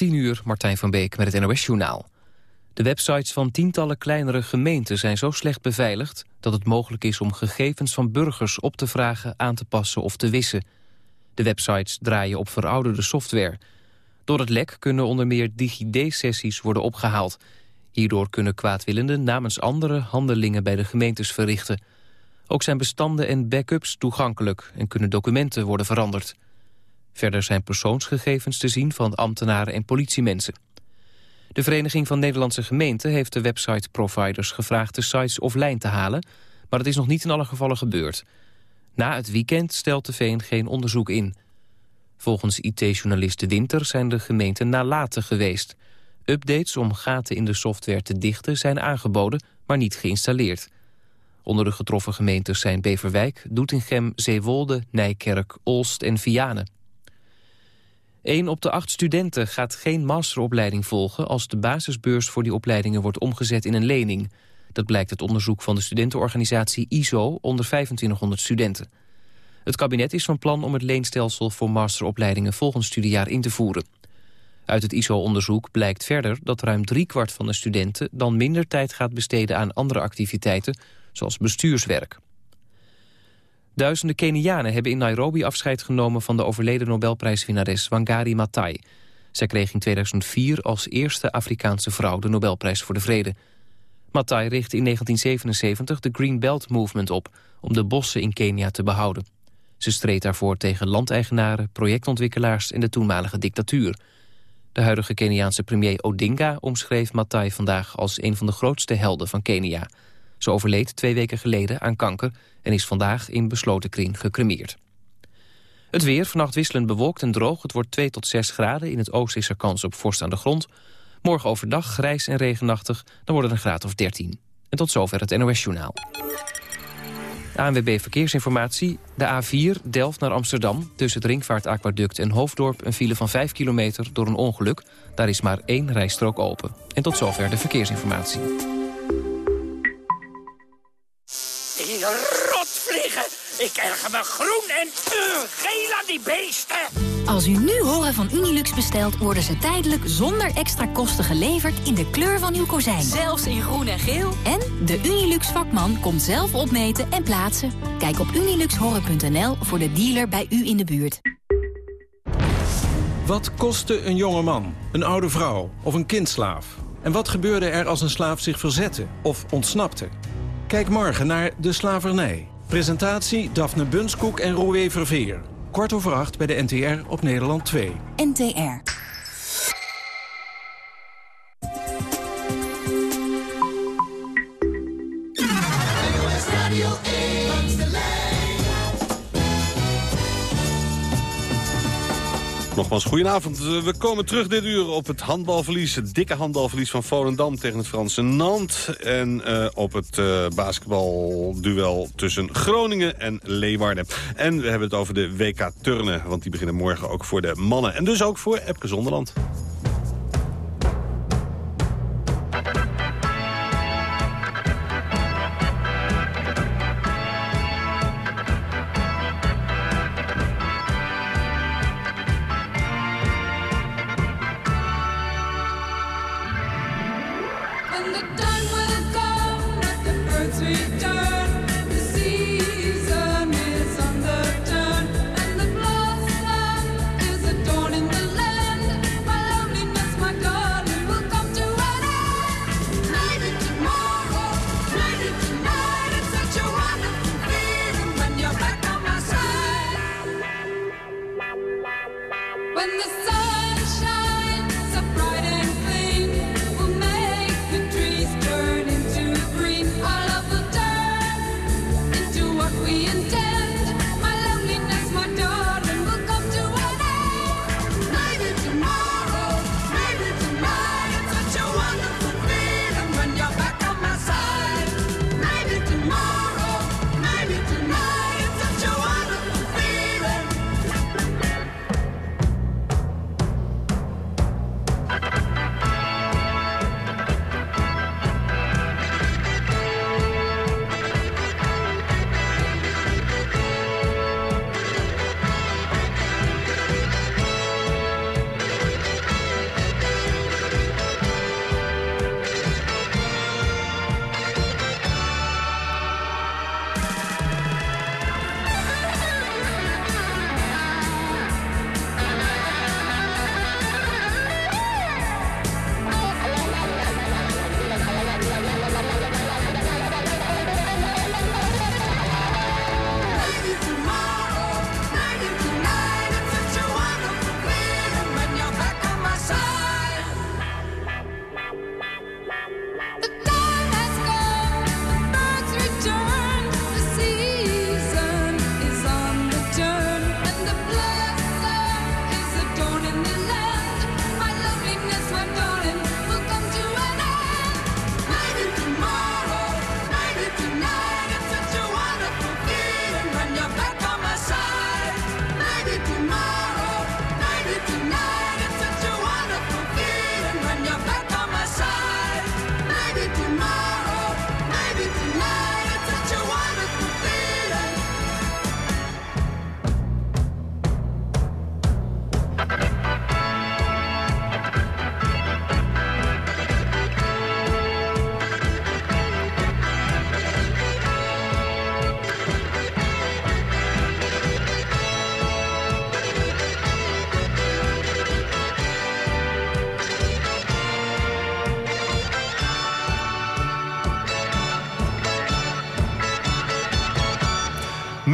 10 uur, Martijn van Beek met het NOS-journaal. De websites van tientallen kleinere gemeenten zijn zo slecht beveiligd... dat het mogelijk is om gegevens van burgers op te vragen, aan te passen of te wissen. De websites draaien op verouderde software. Door het lek kunnen onder meer DigiD-sessies worden opgehaald. Hierdoor kunnen kwaadwillenden namens andere handelingen bij de gemeentes verrichten. Ook zijn bestanden en backups toegankelijk en kunnen documenten worden veranderd. Verder zijn persoonsgegevens te zien van ambtenaren en politiemensen. De Vereniging van Nederlandse Gemeenten heeft de website-providers gevraagd de sites offline te halen, maar het is nog niet in alle gevallen gebeurd. Na het weekend stelt de VN geen onderzoek in. Volgens IT-journalist Winter zijn de gemeenten nalatig geweest. Updates om gaten in de software te dichten zijn aangeboden, maar niet geïnstalleerd. Onder de getroffen gemeentes zijn Beverwijk, Doetinchem, Zeewolde, Nijkerk, Olst en Vianen. Een op de acht studenten gaat geen masteropleiding volgen... als de basisbeurs voor die opleidingen wordt omgezet in een lening. Dat blijkt uit onderzoek van de studentenorganisatie ISO onder 2500 studenten. Het kabinet is van plan om het leenstelsel voor masteropleidingen volgend studiejaar in te voeren. Uit het ISO-onderzoek blijkt verder dat ruim driekwart van de studenten... dan minder tijd gaat besteden aan andere activiteiten, zoals bestuurswerk. Duizenden Kenianen hebben in Nairobi afscheid genomen... van de overleden Nobelprijswinnares Wangari Maathai. Zij kreeg in 2004 als eerste Afrikaanse vrouw de Nobelprijs voor de Vrede. Maathai richtte in 1977 de Green Belt Movement op... om de bossen in Kenia te behouden. Ze streed daarvoor tegen landeigenaren, projectontwikkelaars... en de toenmalige dictatuur. De huidige Keniaanse premier Odinga omschreef Maathai vandaag... als een van de grootste helden van Kenia... Ze overleed twee weken geleden aan kanker en is vandaag in besloten kring gecremeerd. Het weer, vannacht wisselend bewolkt en droog. Het wordt 2 tot 6 graden. In het oosten is er kans op vorst aan de grond. Morgen overdag grijs en regenachtig. Dan wordt het een graad of 13. En tot zover het NOS-journaal. ANWB Verkeersinformatie. De A4 Delft naar Amsterdam. Tussen het Ringvaartaquaduct en Hoofddorp... een file van 5 kilometer door een ongeluk. Daar is maar één rijstrook open. En tot zover de verkeersinformatie. Die rotvliegen! Ik erger me groen en uh, geel aan die beesten! Als u nu horen van Unilux bestelt, worden ze tijdelijk zonder extra kosten geleverd in de kleur van uw kozijn. Zelfs in groen en geel. En de Unilux vakman komt zelf opmeten en plaatsen. Kijk op uniluxhoren.nl voor de dealer bij u in de buurt. Wat kostte een jonge man, een oude vrouw of een kindslaaf? En wat gebeurde er als een slaaf zich verzette of ontsnapte? Kijk morgen naar De Slavernij. Presentatie Daphne Bunskoek en Roué Verveer. Kwart over acht bij de NTR op Nederland 2. NTR. Nogmaals, goedenavond. Eh, we komen terug dit uur op het handbalverlies. Het dikke handbalverlies van Volendam tegen het Franse Nantes. En uh, op het uh, basketbalduel tussen Groningen en Leeuwarden. En we hebben het over de WK Turnen. Want die beginnen morgen ook voor de mannen. En dus ook voor Epke Zonderland.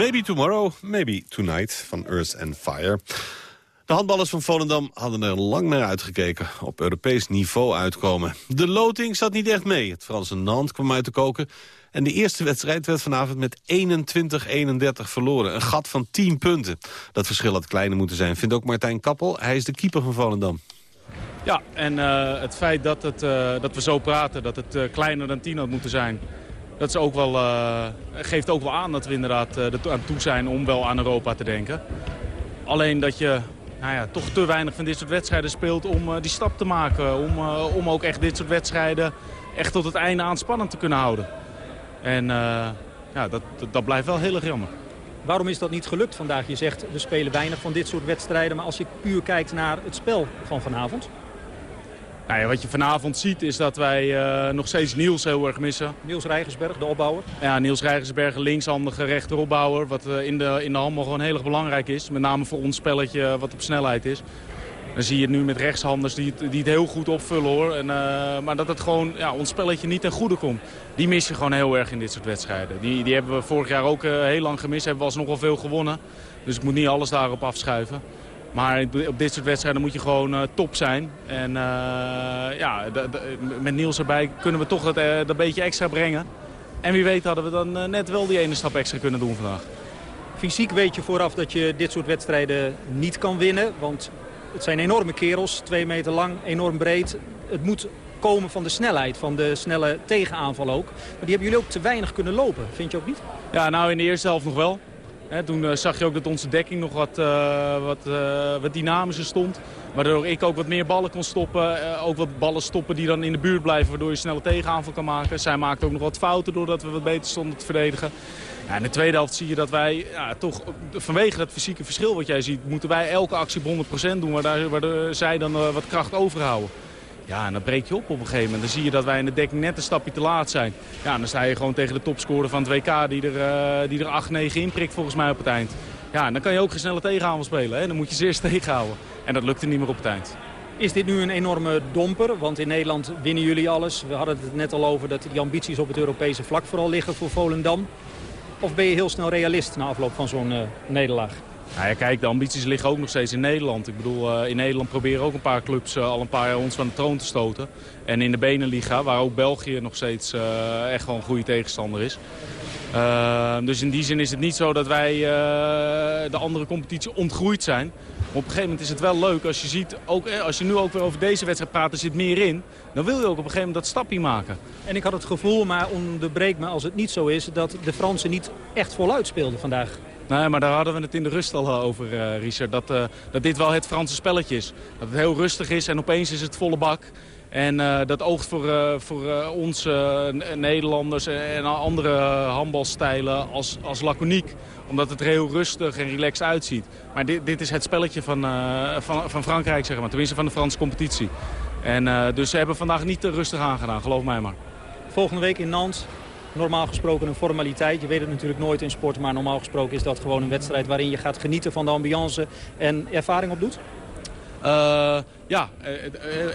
Maybe Tomorrow, Maybe Tonight van Earth and Fire. De handballers van Volendam hadden er lang naar uitgekeken. Op Europees niveau uitkomen. De loting zat niet echt mee. Het Franse Nantes kwam uit te koken. En de eerste wedstrijd werd vanavond met 21-31 verloren. Een gat van 10 punten. Dat verschil had kleiner moeten zijn, vindt ook Martijn Kappel. Hij is de keeper van Volendam. Ja, en uh, het feit dat, het, uh, dat we zo praten, dat het uh, kleiner dan 10 had moeten zijn... dat ook wel, geeft ook wel aan dat we inderdaad er aan toe zijn om wel aan Europa te denken. Alleen dat je nou ja, toch te weinig van dit soort wedstrijden speelt om die stap te maken. Om, om ook echt dit soort wedstrijden echt tot het einde aan spannend te kunnen houden. En ja, dat, dat blijft wel heel erg jammer. Waarom is dat niet gelukt vandaag? Je zegt, we spelen weinig van dit soort wedstrijden. Maar als je puur kijkt naar het spel van vanavond... Nou ja, wat je vanavond ziet is dat wij uh, nog steeds Niels heel erg missen. Niels Rijgersberg, de opbouwer? Ja, Niels Rijgersberg, linkshandige rechteropbouwer. Wat uh, in, de, in de handbal gewoon heel erg belangrijk is. Met name voor ons spelletje wat op snelheid is. Dan zie je het nu met rechtshanders die het, die het heel goed opvullen hoor. En, uh, maar dat het gewoon ja, ons spelletje niet ten goede komt. Die mis je gewoon heel erg in dit soort wedstrijden. Die, die hebben we vorig jaar ook heel lang gemist. Hebben we alsnog wel veel gewonnen. Dus ik moet niet alles daarop afschuiven. Maar op dit soort wedstrijden moet je gewoon uh, top zijn. En uh, ja, met Niels erbij kunnen we toch dat, uh, dat beetje extra brengen. En wie weet hadden we dan net wel die ene stap extra kunnen doen vandaag. Fysiek weet je vooraf dat je dit soort wedstrijden niet kan winnen. Want het zijn enorme kerels, twee meter lang, enorm breed. Het moet komen van de snelheid, van de snelle tegenaanval ook. Maar die hebben jullie ook te weinig kunnen lopen, vind je ook niet? Ja, nou in de eerste helft nog wel toen uh, zag je ook dat onze dekking nog wat, uh, wat, uh, wat dynamischer stond. Waardoor ik ook wat meer ballen kon stoppen. ook wat ballen stoppen die dan in de buurt blijven. Waardoor je snelle tegenaanval kan maken. Zij maakte ook nog wat fouten doordat we wat beter stonden te verdedigen. Ja, in de tweede helft zie je dat wij ja, toch vanwege dat fysieke verschil wat jij ziet... moeten wij elke actie op 100% doen. Waardoor, waardoor zij dan wat kracht overhouden. Ja, en dan breek je op op een gegeven moment. Dan zie je dat wij in de dekking net een stapje te laat zijn. Ja, dan sta je gewoon tegen de topscorer van het WK die er, uh, die er 8-9 inprikt volgens mij op het eind. Ja, en dan kan je ook geen snelle tegenhaal spelen. Hè? Dan moet je zeer tegenhouden. En dat lukte niet meer op het eind. Is dit nu een enorme domper? Want in Nederland winnen jullie alles. We hadden het net al over dat die ambities op het Europese vlak vooral liggen voor Volendam. Of ben je heel snel realist na afloop van zo'n uh, nederlaag? Ja, kijk, de ambities liggen ook nog steeds in Nederland. Ik bedoel, uh, in Nederland proberen ook een paar clubs uh, al een paar jaar ons van de troon te stoten. En in de Beneliga, waar ook België nog steeds uh, echt wel een goede tegenstander is. dus in die zin is het niet zo dat wij de andere competitie ontgroeid zijn. Maar op een gegeven moment is het wel leuk als je ziet, ook, als je nu ook weer over deze wedstrijd praat, er zit meer in. Dan wil je ook op een gegeven moment dat stapje maken. En ik had het gevoel, maar onderbreek me als het niet zo is, dat de Fransen niet echt voluit speelden vandaag. Nee, maar daar hadden we het in de rust al over, uh, Richard. Dat, uh, dat dit wel het Franse spelletje is. Dat het heel rustig is en opeens is het volle bak. En dat oogt voor, voor ons Nederlanders en andere handbalstijlen als, als laconiek. Omdat het er heel rustig en relaxed uitziet. Maar dit, dit is het spelletje van, van, van Frankrijk, zeg maar. Tenminste van de Franse competitie. En dus ze hebben vandaag niet te rustig aangedaan, geloof mij maar. Volgende week in Nantes normaal gesproken een formaliteit. Je weet het natuurlijk nooit in sport, maar normaal gesproken is dat gewoon een wedstrijd... waarin je gaat genieten van de ambiance en ervaring opdoet? Uh, ja,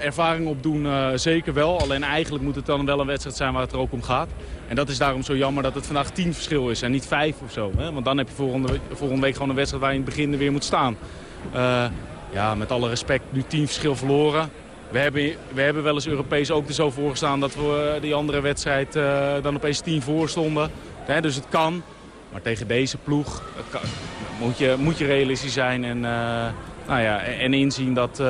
ervaring opdoen uh, zeker wel. Alleen eigenlijk moet het dan wel een wedstrijd zijn waar het er ook om gaat. En dat is daarom zo jammer dat het vandaag tien verschil is en niet vijf of zo. Hè? Want dan heb je volgende, volgende week gewoon een wedstrijd waar je in het begin weer moet staan. Ja, met alle respect, nu tien verschil verloren. We hebben, we hebben wel eens Europees ook er zo voor gestaan dat we die andere wedstrijd uh, dan opeens tien voor stonden. Dus het kan. Maar tegen deze ploeg moet, je, moet je realistisch zijn en, uh, nou ja, en inzien dat,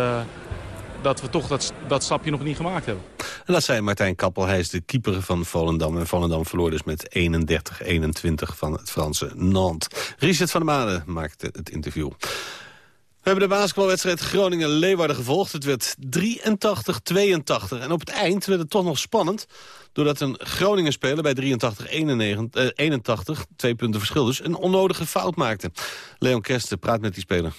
dat we toch dat, dat stapje nog niet gemaakt hebben. En dat zei Martijn Kappel, hij is de keeper van Volendam. En Volendam verloor dus met 31-21 van het Franse Nantes. Richard van der Maden maakte het interview. We hebben de basketbalwedstrijd Groningen-Leeuwarden gevolgd. Het werd 83-82. En op het eind werd het toch nog spannend... doordat een Groningen-speler bij 83-81, twee punten verschil dus... een onnodige fout maakte. Leon Kersten praat met die speler.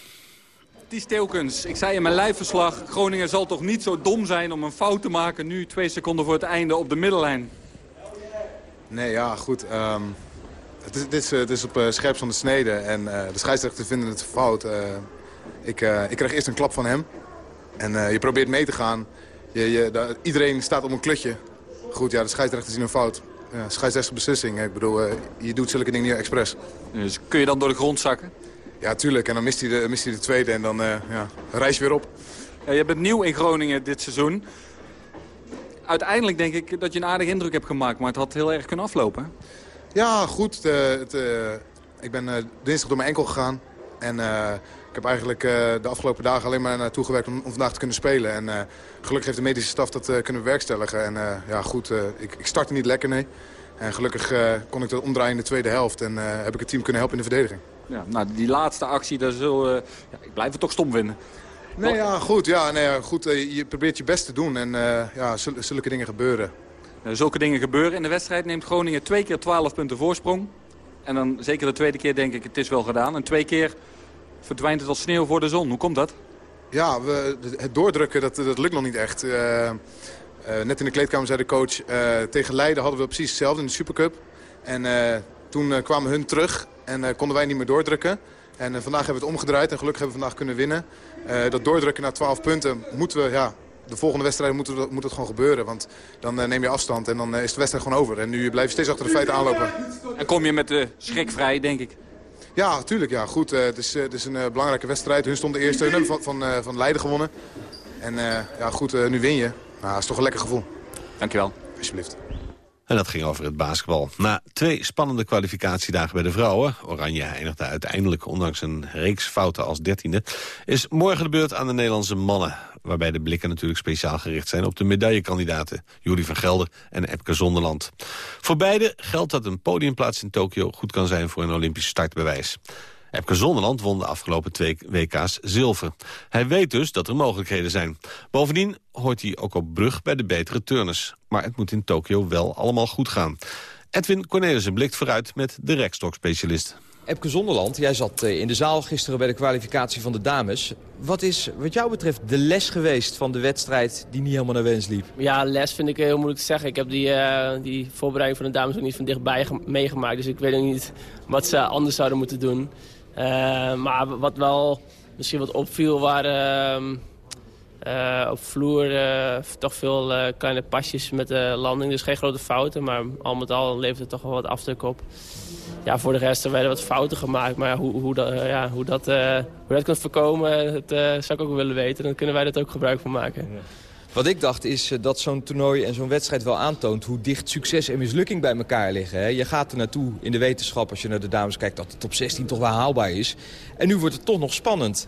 Die Steelkens, ik zei in mijn lijfverslag... Groningen zal toch niet zo dom zijn om een fout te maken... nu twee seconden voor het einde op de middellijn? Nee, ja, goed. Um, het, is, het, is, het is op uh, scherp van de snede. En uh, de scheidsrechter vinden het fout... Uh, ik, uh, ik kreeg eerst een klap van hem. En uh, je probeert mee te gaan. Je, je, iedereen staat op een klutje. Goed, ja, de scheidsrechter zien een fout. ja, scheidsrechtsbeslissing. Ik bedoel, je doet zulke dingen niet expres. Dus kun je dan door de grond zakken? Ja, tuurlijk. En dan mist hij de, mist hij de tweede en dan ja, reis je weer op. Ja, je bent nieuw in Groningen dit seizoen. Uiteindelijk denk ik dat je een aardige indruk hebt gemaakt, maar het had heel erg kunnen aflopen. Ja, goed. het, ik ben dinsdag door mijn enkel gegaan. En ik heb eigenlijk de afgelopen dagen alleen maar naartoe gewerkt om, om vandaag te kunnen spelen. En gelukkig heeft de medische staf dat kunnen bewerkstelligen. En ja, goed, ik, ik startte niet lekker, nee. En gelukkig kon ik dat omdraaien in de tweede helft. En heb ik het team kunnen helpen in de verdediging. Ja, nou, die laatste actie, daar zul, ja, ik blijf het toch stom vinden. Nee, ja, goed. Ja, nee, goed je probeert je best te doen en ja, zulke dingen gebeuren. zulke dingen gebeuren. In de wedstrijd neemt Groningen twee keer 12 punten voorsprong. En dan zeker de tweede keer denk ik, het is wel gedaan. En twee keer verdwijnt het als sneeuw voor de zon. Hoe komt dat? Ja, we, het doordrukken, dat, dat lukt nog niet echt. Uh, uh, net in de kleedkamer zei de coach, uh, tegen Leiden hadden we precies hetzelfde in de Supercup. En toen kwamen hun terug en konden wij niet meer doordrukken. En vandaag hebben we het omgedraaid en gelukkig hebben we vandaag kunnen winnen. dat doordrukken naar 12 punten moeten we, ja, de volgende wedstrijd moet het, moet het gewoon gebeuren. Want dan neem je afstand en dan is de wedstrijd gewoon over. En nu blijf je steeds achter de feiten aanlopen. En kom je met de schrik vrij, denk ik? Ja, natuurlijk. Ja. Goed, het, is, het is een belangrijke wedstrijd. Hun stonden eerste. Hun hebben van, van, van Leiden gewonnen. En ja, goed, nu win je. Nou, dat is toch een lekker gevoel. Dankjewel. Alsjeblieft. En dat ging over het basketbal. Na twee spannende kwalificatiedagen bij de vrouwen... Oranje eindigde uiteindelijk, ondanks een reeks fouten als dertiende... is morgen de beurt aan de Nederlandse mannen. Waarbij de blikken natuurlijk speciaal gericht zijn op de medaillekandidaten... Jury van Gelder en Epke Zonderland. Voor beide geldt dat een podiumplaats in Tokio goed kan zijn... voor een Olympisch startbewijs. Epke Zonderland won de afgelopen twee WK's zilver. Hij weet dus dat er mogelijkheden zijn. Bovendien hoort hij ook op brug bij de betere turners. Maar het moet in Tokio wel allemaal goed gaan. Edwin Cornelissen blikt vooruit met de rekstokspecialist. Epke Zonderland, jij zat eh, in de zaal gisteren bij de kwalificatie van de dames. Wat is wat jou betreft de les geweest van de wedstrijd die niet helemaal naar wens liep? Ja, les vind ik heel moeilijk te zeggen. Ik heb die, uh, die voorbereiding van de dames ook niet van dichtbij meegemaakt. Dus ik weet ook niet wat ze anders zouden moeten doen. Uh, maar wat wel misschien wat opviel waren uh, op vloer uh, toch veel kleine pasjes met de landing. Dus geen grote fouten, maar al met al levert het toch wel wat afdruk op. Ja, voor de rest werden wat fouten gemaakt. Maar hoe, hoe, dat, ja, hoe, dat, hoe dat kan voorkomen, dat zou ik ook willen weten. Dan kunnen wij dat ook gebruik van maken. Wat ik dacht is eh, dat zo'n toernooi en zo'n wedstrijd wel aantoont... hoe dicht succes en mislukking bij elkaar liggen. Je gaat er naartoe in de wetenschap, als je naar de dames kijkt... dat de top 16 toch wel haalbaar is. En nu wordt het toch nog spannend.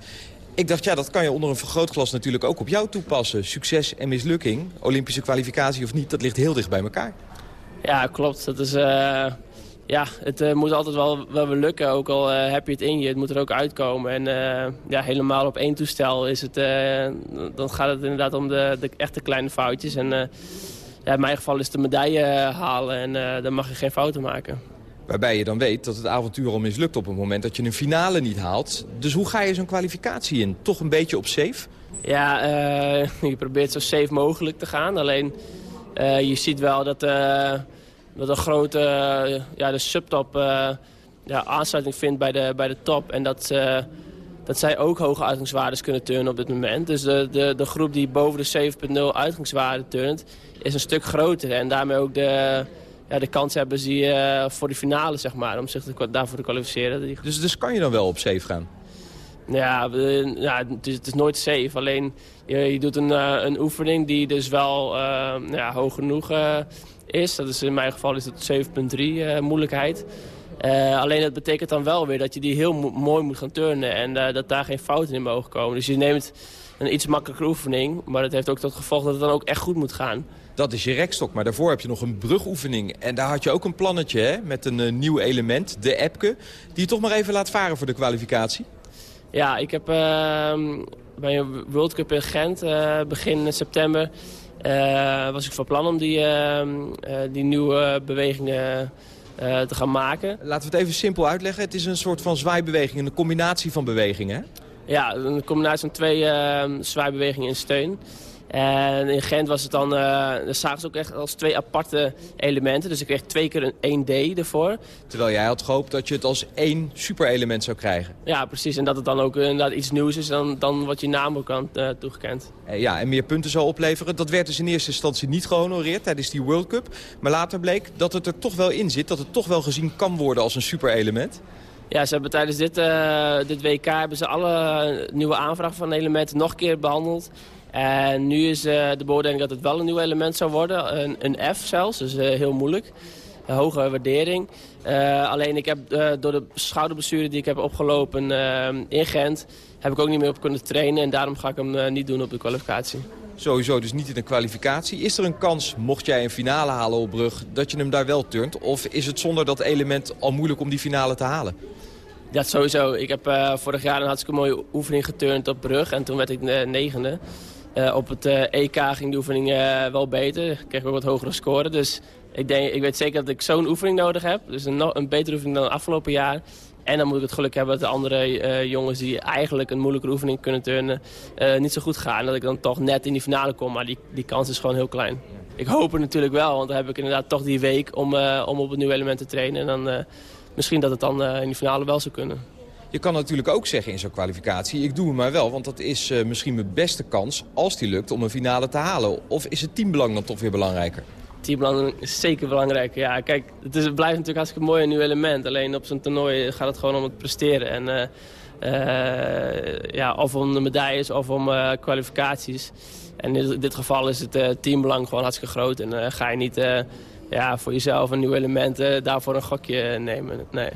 Ik dacht, ja, dat kan je onder een vergrootglas natuurlijk ook op jou toepassen. Succes en mislukking, Olympische kwalificatie of niet, dat ligt heel dicht bij elkaar. Ja, klopt. Dat is... Uh ja, het uh, moet altijd wel, wel weer lukken. Ook al uh, heb je het in je, het moet er ook uitkomen. En uh, ja, helemaal op één toestel is het, dan gaat het inderdaad om de, de echte kleine foutjes. En ja, in mijn geval is de medaille halen en dan mag je geen fouten maken. Waarbij je dan weet dat het avontuur al mislukt op het moment dat je een finale niet haalt. Dus hoe ga je zo'n kwalificatie in? Toch een beetje op safe? Ja, je probeert zo safe mogelijk te gaan. Alleen je ziet wel dat dat een grote eh, ja, de subtop uh, ja, aansluiting vindt bij de, bij de top. En dat, uh, dat zij ook hoge uitgangswaardes kunnen turnen op dit moment. Dus de, de, de groep die boven de 7.0 uitgangswaarde turnt is een stuk groter. En daarmee ook de, ja, de kans hebben ze uh, voor de finale, zeg maar, om zich te, daarvoor te kwalificeren. Dus, dus kan je dan wel op safe gaan? Ja, ja het, is, het is nooit safe. Alleen je, je doet een, een oefening die dus wel ja, hoog genoeg is. Dat is in mijn geval is het 7.3 uh, moeilijkheid. Uh, alleen dat betekent dan wel weer dat je die heel mo mooi moet gaan turnen. En uh, dat daar geen fouten in mogen komen. Dus je neemt een iets makkelijke oefening. Maar dat heeft ook tot gevolg dat het dan ook echt goed moet gaan. Dat is je rekstok, maar daarvoor heb je nog een brugoefening. En daar had je ook een plannetje hè, met een uh, nieuw element, de Epke. Die je toch maar even laat varen voor de kwalificatie. Ja, ik heb ehm, bij een World Cup in Gent begin september was ik van plan om die, uh, die nieuwe bewegingen te gaan maken. Laten we het even simpel uitleggen. Het is een soort van zwaaibeweging, een combinatie van bewegingen. Ja, een combinatie van twee ehm, zwaaibewegingen in steun. En in Gent was het dan, uh, zagen ze ook echt als twee aparte elementen. Dus ik kreeg twee keer een 1D ervoor. Terwijl jij had gehoopt dat je het als één superelement zou krijgen. Ja, precies. En dat het dan ook inderdaad iets nieuws is dan, dan wat je naam ook kan uh, toegekend. Ja, en meer punten zou opleveren. Dat werd dus in eerste instantie niet gehonoreerd tijdens die World Cup. Maar later bleek dat het er toch wel in zit. Dat het toch wel gezien kan worden als een superelement. Ja, ze hebben tijdens dit, uh, dit WK hebben ze alle nieuwe aanvragen van elementen nog een keer behandeld. En nu is uh, de beoordeling dat het wel een nieuw element zou worden. Een, een F zelfs, dus uh, heel moeilijk. Een hoge waardering. Uh, alleen ik heb door de schouderblessure die ik heb opgelopen in Gent... heb ik ook niet meer op kunnen trainen. En daarom ga ik hem niet doen op de kwalificatie. Sowieso dus niet in de kwalificatie. Is er een kans, mocht jij een finale halen op brug, dat je hem daar wel turnt? Of is het zonder dat element al moeilijk om die finale te halen? Ja, sowieso. Ik heb uh, vorig jaar een hartstikke mooie oefening geturnd op brug. En toen werd ik uh, negende. Uh, op het EK ging de oefening wel beter. Ik kreeg ook wat hogere score. Dus ik, denk, ik weet zeker dat ik zo'n oefening nodig heb. Dus een, een betere oefening dan afgelopen jaar. En dan moet ik het geluk hebben dat de andere jongens die eigenlijk een moeilijke oefening kunnen turnen... niet zo goed gaan. Dat ik dan toch net in die finale kom. Maar die, die kans is gewoon heel klein. Ik hoop het natuurlijk wel, want dan heb ik inderdaad toch die week om, om op het nieuwe element te trainen. En dan misschien dat het dan in de finale wel zou kunnen. Je kan natuurlijk ook zeggen in zo'n kwalificatie, ik doe hem maar wel. Want dat is uh, misschien mijn beste kans, als die lukt, om een finale te halen. Of is het teambelang dan toch weer belangrijker? Teambelang is zeker belangrijk. Ja, kijk, het, is, het blijft natuurlijk hartstikke mooi een nieuw element. Alleen op zo'n toernooi gaat het gewoon om het presteren. En uh, ja, of om de medailles of om kwalificaties. En in dit geval is het teambelang gewoon hartstikke groot. En ga je niet ja, voor jezelf een nieuw element daarvoor een gokje nemen. Nee.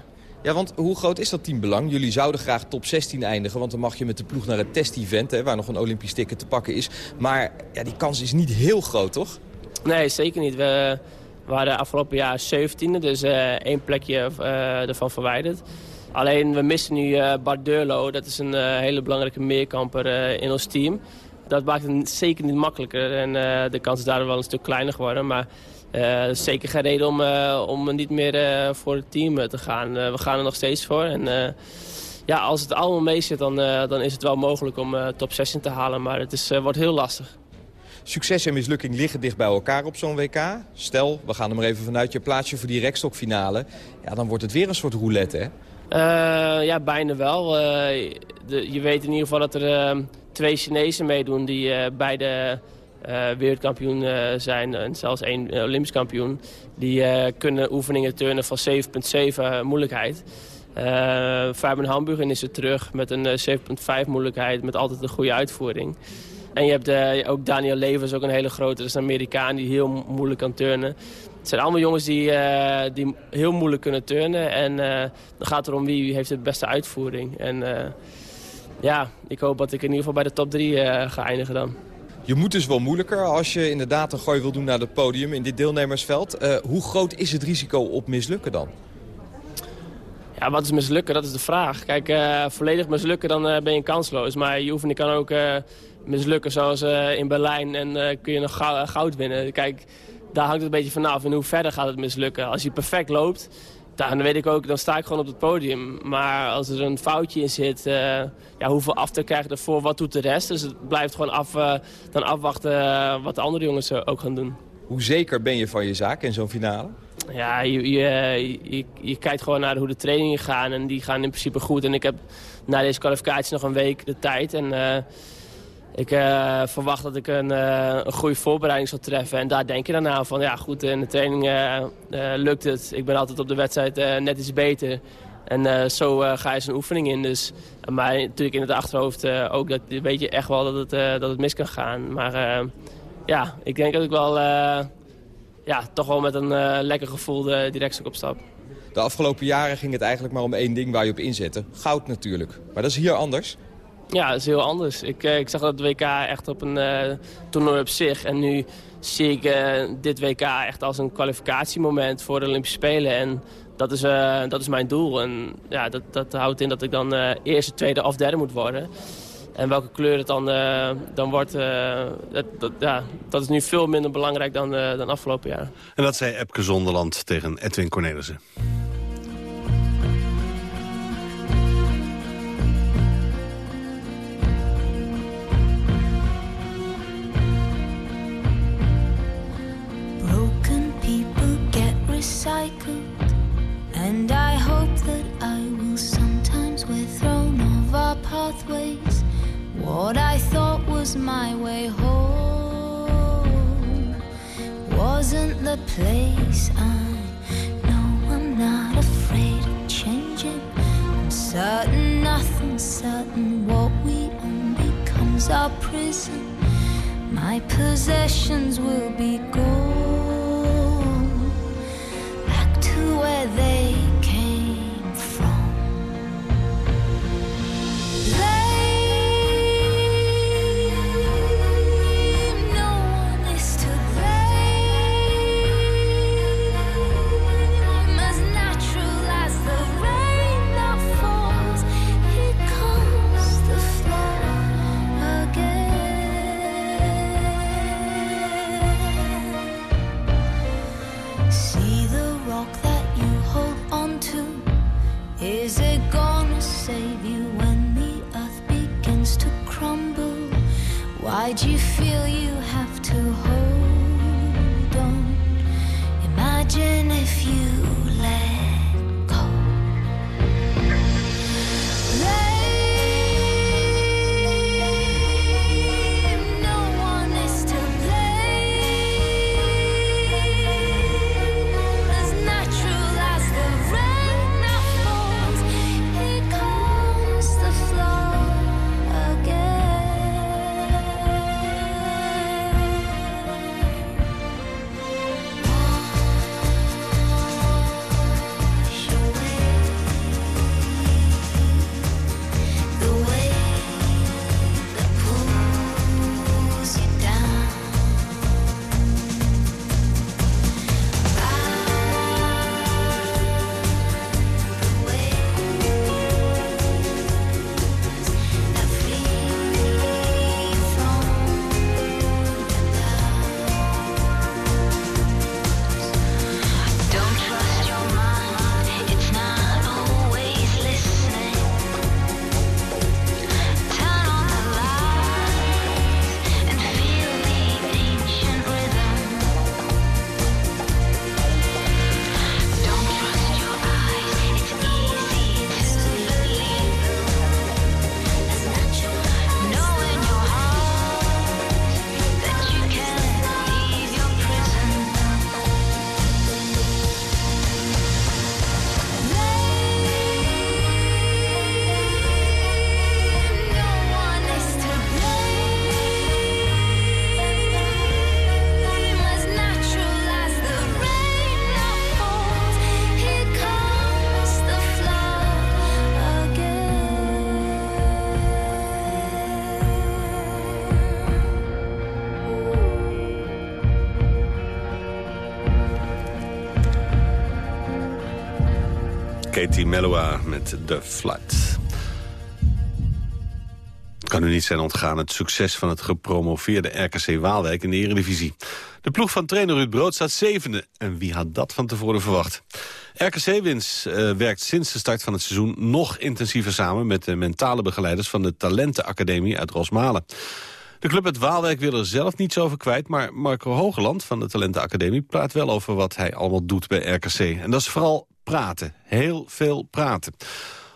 Ja, want hoe groot is dat teambelang? Jullie zouden graag top 16 eindigen, want dan mag je met de ploeg naar het test-event... waar nog een Olympisch ticket te pakken is. Maar ja, die kans is niet heel groot, toch? Nee, zeker niet. We waren afgelopen jaar 17e, dus uh, één plekje uh, ervan verwijderd. Alleen, we missen nu uh, Bart Deurlo. Dat is een hele belangrijke meerkamper in ons team. Dat maakt het zeker niet makkelijker. En de kans is daar wel een stuk kleiner geworden. Maar uh, zeker geen reden om, uh, om niet meer uh, voor het team te gaan. we gaan er nog steeds voor. En, ja, als het allemaal mee zit, dan, dan is het wel mogelijk om top 16 te halen. Maar het is, wordt heel lastig. Succes en mislukking liggen dicht bij elkaar op zo'n WK. Stel, we gaan er maar even vanuit je plaatsje voor die rekstokfinale. Ja, dan wordt het weer een soort roulette, hè? ja, bijna wel. De, je weet in ieder geval dat er twee Chinezen meedoen die beide uh, wereldkampioen uh, zijn en zelfs één uh, Olympisch kampioen. Die kunnen oefeningen turnen van 7,7 moeilijkheid. Fabian Hamburgen is er terug met een 7,5 moeilijkheid met altijd een goede uitvoering. En je hebt ook Daniel Levers, ook een hele grote, dat is een Amerikaan die heel moeilijk kan turnen. Het zijn allemaal jongens die, die heel moeilijk kunnen turnen. En dan gaat het erom wie heeft de beste uitvoering. En ja, ik hoop dat ik in ieder geval bij de top 3 ga eindigen dan. Je moet dus wel moeilijker als je inderdaad een gooi wil doen naar het podium in dit deelnemersveld. Uh, hoe groot is het risico op mislukken dan? Ja, wat is mislukken? Dat is de vraag. Kijk, uh, volledig mislukken, dan uh, ben je kansloos. Maar je oefening kan ook mislukken, zoals in Berlijn. En kun je nog goud winnen. Kijk, daar hangt het een beetje vanaf. En hoe verder gaat het mislukken? Als je perfect loopt, dan weet ik ook, dan sta ik gewoon op het podium. Maar als er een foutje in zit, uh, ja, hoeveel af te krijgen ervoor, wat doet de rest? Dus het blijft gewoon af, uh, dan afwachten uh, wat de andere jongens ook gaan doen. Hoe zeker ben je van je zaak in zo'n finale? Ja, je, je, je, je, kijkt gewoon naar hoe de trainingen gaan en die gaan in principe goed. En ik heb na deze kwalificatie nog een week de tijd en... Ik uh, verwacht dat ik een, uh, een goede voorbereiding zal treffen. En daar denk je dan aan van, ja goed, in de training uh, lukt het. Ik ben altijd op de wedstrijd net iets beter. En zo ga je zo'n oefening in. Dus, maar natuurlijk in het achterhoofd ook, dat weet je echt wel dat het, dat het mis kan gaan. Maar ja, ik denk dat ik wel, ja, toch wel met een lekker gevoel direct opstap. De afgelopen jaren ging het eigenlijk maar om één ding waar je op inzette. Goud natuurlijk. Maar dat is hier anders. Ja, dat is heel anders. Ik, eh, ik zag dat WK echt op een uh, toernooi op zich. En nu zie ik uh, dit WK echt als een kwalificatiemoment voor de Olympische Spelen. En dat is, dat is mijn doel. En ja, dat, dat houdt in dat ik dan eerste, tweede of derde moet worden. En welke kleur het dan, dan wordt, dat, dat, ja, dat is nu veel minder belangrijk dan, dan afgelopen jaar. En dat zei Epke Zonderland tegen Edwin Cornelissen. My way home wasn't the place I know I'm not afraid of changing. I'm certain nothing's certain. What we own becomes our prison. My possessions will be gone back to where they Katie Melua met The Flood. Het kan u niet zijn ontgaan het succes van het gepromoveerde RKC Waalwijk in de Eredivisie. De ploeg van trainer Ruud Brood staat zevende. En wie had dat van tevoren verwacht? RKC Wins eh, werkt sinds de start van het seizoen nog intensiever samen... met de mentale begeleiders van de Talentenacademie uit Rosmalen. De club uit Waalwijk wil er zelf niets over kwijt... maar Marco Hogeland van de Talentenacademie praat wel over wat hij allemaal doet bij RKC. En dat is vooral praten. Heel veel praten.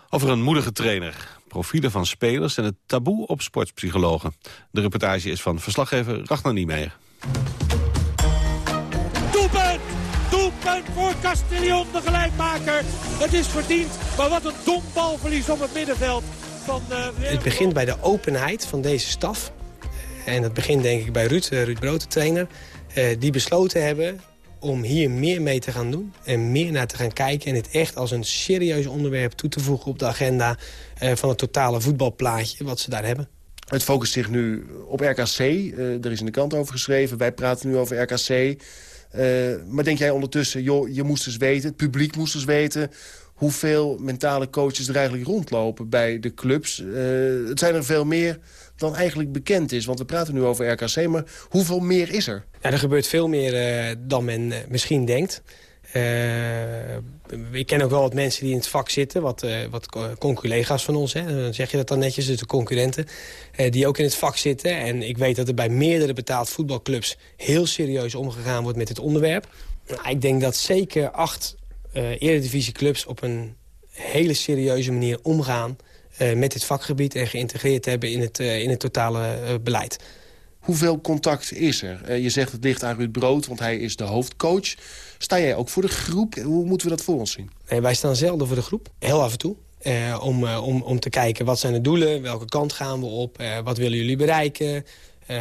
Over een moedige trainer, profielen van spelers... en het taboe op sportpsychologen. De reportage is van verslaggever Ragnar Niemeyer. Doelpunt! Doelpunt voor Castellion, de gelijkmaker. Het is verdiend, maar wat een dom balverlies op het middenveld. Van, eh, Het begint bij de openheid van deze staf. En dat begint denk ik bij Ruud, eh, Ruud Brood, de trainer. eh, die besloten hebben om hier meer mee te gaan doen. En meer naar te gaan kijken. En het echt als een serieus onderwerp toe te voegen op de agenda... eh, van het totale voetbalplaatje wat ze daar hebben. Het focust zich nu op RKC. Eh, er is in de krant over geschreven. Wij praten nu over RKC. Eh, maar denk jij ondertussen, joh, je moest eens weten... het publiek moest eens weten... hoeveel mentale coaches er eigenlijk rondlopen bij de clubs. Eh, het zijn er veel meer dan eigenlijk bekend is. Want we praten nu over RKC, maar hoeveel meer is er? Ja, er gebeurt veel meer eh, dan men eh, misschien denkt. Ik ken ook wel wat mensen die in het vak zitten, wat, wat co- conculega's van ons. Hè, dan zeg je dat dan netjes, dus de concurrenten. die ook in het vak zitten. En ik weet dat er bij meerdere betaald voetbalclubs... heel serieus omgegaan wordt met dit onderwerp. Nou, ik denk dat zeker acht eredivisieclubs op een hele serieuze manier omgaan... met dit vakgebied... en geïntegreerd hebben in het, in het totale beleid. Hoeveel contact is er? je zegt het ligt aan Ruud Brood, want hij is de hoofdcoach. Sta jij ook voor de groep? Hoe moeten we dat voor ons zien? Nee, wij staan zelden voor de groep. Heel af en toe. Om, om, om te kijken wat zijn de doelen, welke kant gaan we op, uh, wat willen jullie bereiken,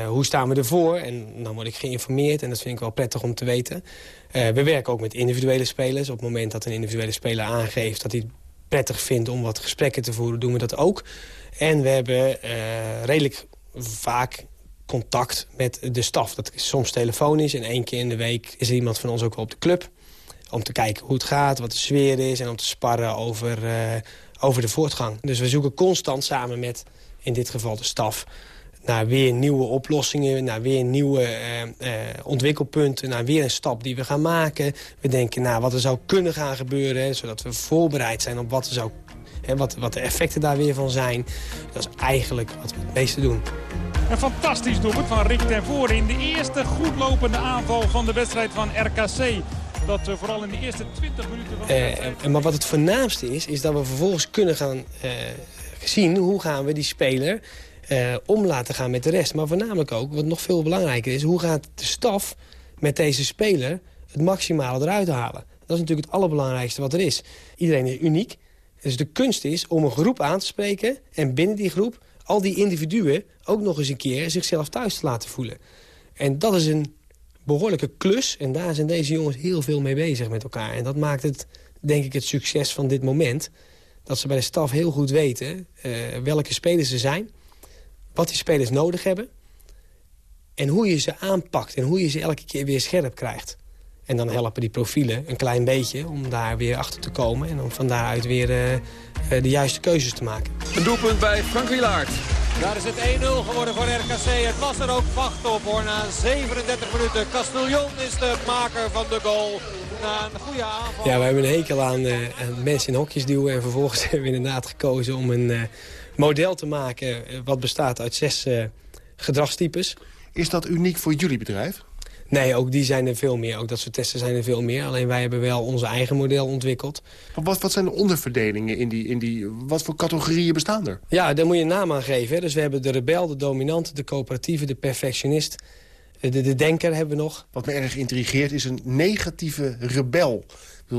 hoe staan we ervoor. En dan word ik geïnformeerd en dat vind ik wel prettig om te weten. we werken ook met individuele spelers. Op het moment dat een individuele speler aangeeft dat hij het prettig vindt om wat gesprekken te voeren, doen we dat ook. En we hebben redelijk vaak contact met de staf. Dat is soms telefonisch en één keer in de week is er iemand van ons ook wel op de club. Om te kijken hoe het gaat, wat de sfeer is en om te sparren over, over de voortgang. Dus we zoeken constant samen met, in dit geval de staf... naar weer nieuwe oplossingen, naar weer nieuwe eh, eh, ontwikkelpunten... naar weer een stap die we gaan maken. We denken naar wat er zou kunnen gaan gebeuren... zodat we voorbereid zijn op wat, er zou, hè, wat, wat de effecten daar weer van zijn. Dat is eigenlijk wat we het meeste doen. Een fantastisch doelpunt van Rick ten Voorde in de eerste goed lopende aanval van de wedstrijd van RKC dat uh, vooral in de eerste 20 minuten... Van uh, maar wat het voornaamste is, is dat we vervolgens kunnen gaan zien... hoe gaan we die speler om laten gaan met de rest. Maar voornamelijk ook, wat nog veel belangrijker is... hoe gaat de staf met deze speler het maximale eruit halen. Dat is natuurlijk het allerbelangrijkste wat er is. Iedereen is uniek. Dus de kunst is om een groep aan te spreken... en binnen die groep al die individuen ook nog eens een keer zichzelf thuis te laten voelen. En dat is een behoorlijke klus. En daar zijn deze jongens heel veel mee bezig met elkaar. En dat maakt het, denk ik, het succes van dit moment. Dat ze bij de staf heel goed weten uh, welke spelers ze zijn. Wat die spelers nodig hebben. En hoe je ze aanpakt. En hoe je ze elke keer weer scherp krijgt. En dan helpen die profielen een klein beetje om daar weer achter te komen. En om van daaruit weer uh, uh, de juiste keuzes te maken. Een doelpunt bij Frank Wielaert. Daar is het 1-0 geworden voor RKC. Het was er ook wacht op hoor. Na 37 minuten. Castellon is de maker van de goal. Na een goede aanval. Ja, we hebben een hekel aan, uh, aan mensen in hokjes duwen. En vervolgens hebben we inderdaad gekozen om een uh, model te maken... wat bestaat uit zes uh, gedragstypes. Is dat uniek voor jullie bedrijf? Nee, ook die zijn er veel meer. Ook dat soort testen zijn er veel meer. Alleen wij hebben wel onze eigen model ontwikkeld. Wat, wat zijn de onderverdelingen in die, in die... Wat voor categorieën bestaan er? Ja, daar moet je een naam aan geven. Hè. Dus we hebben de rebel, de dominant, de coöperatieve, de perfectionist... De, de denker hebben we nog. Wat me erg intrigeert is een negatieve rebel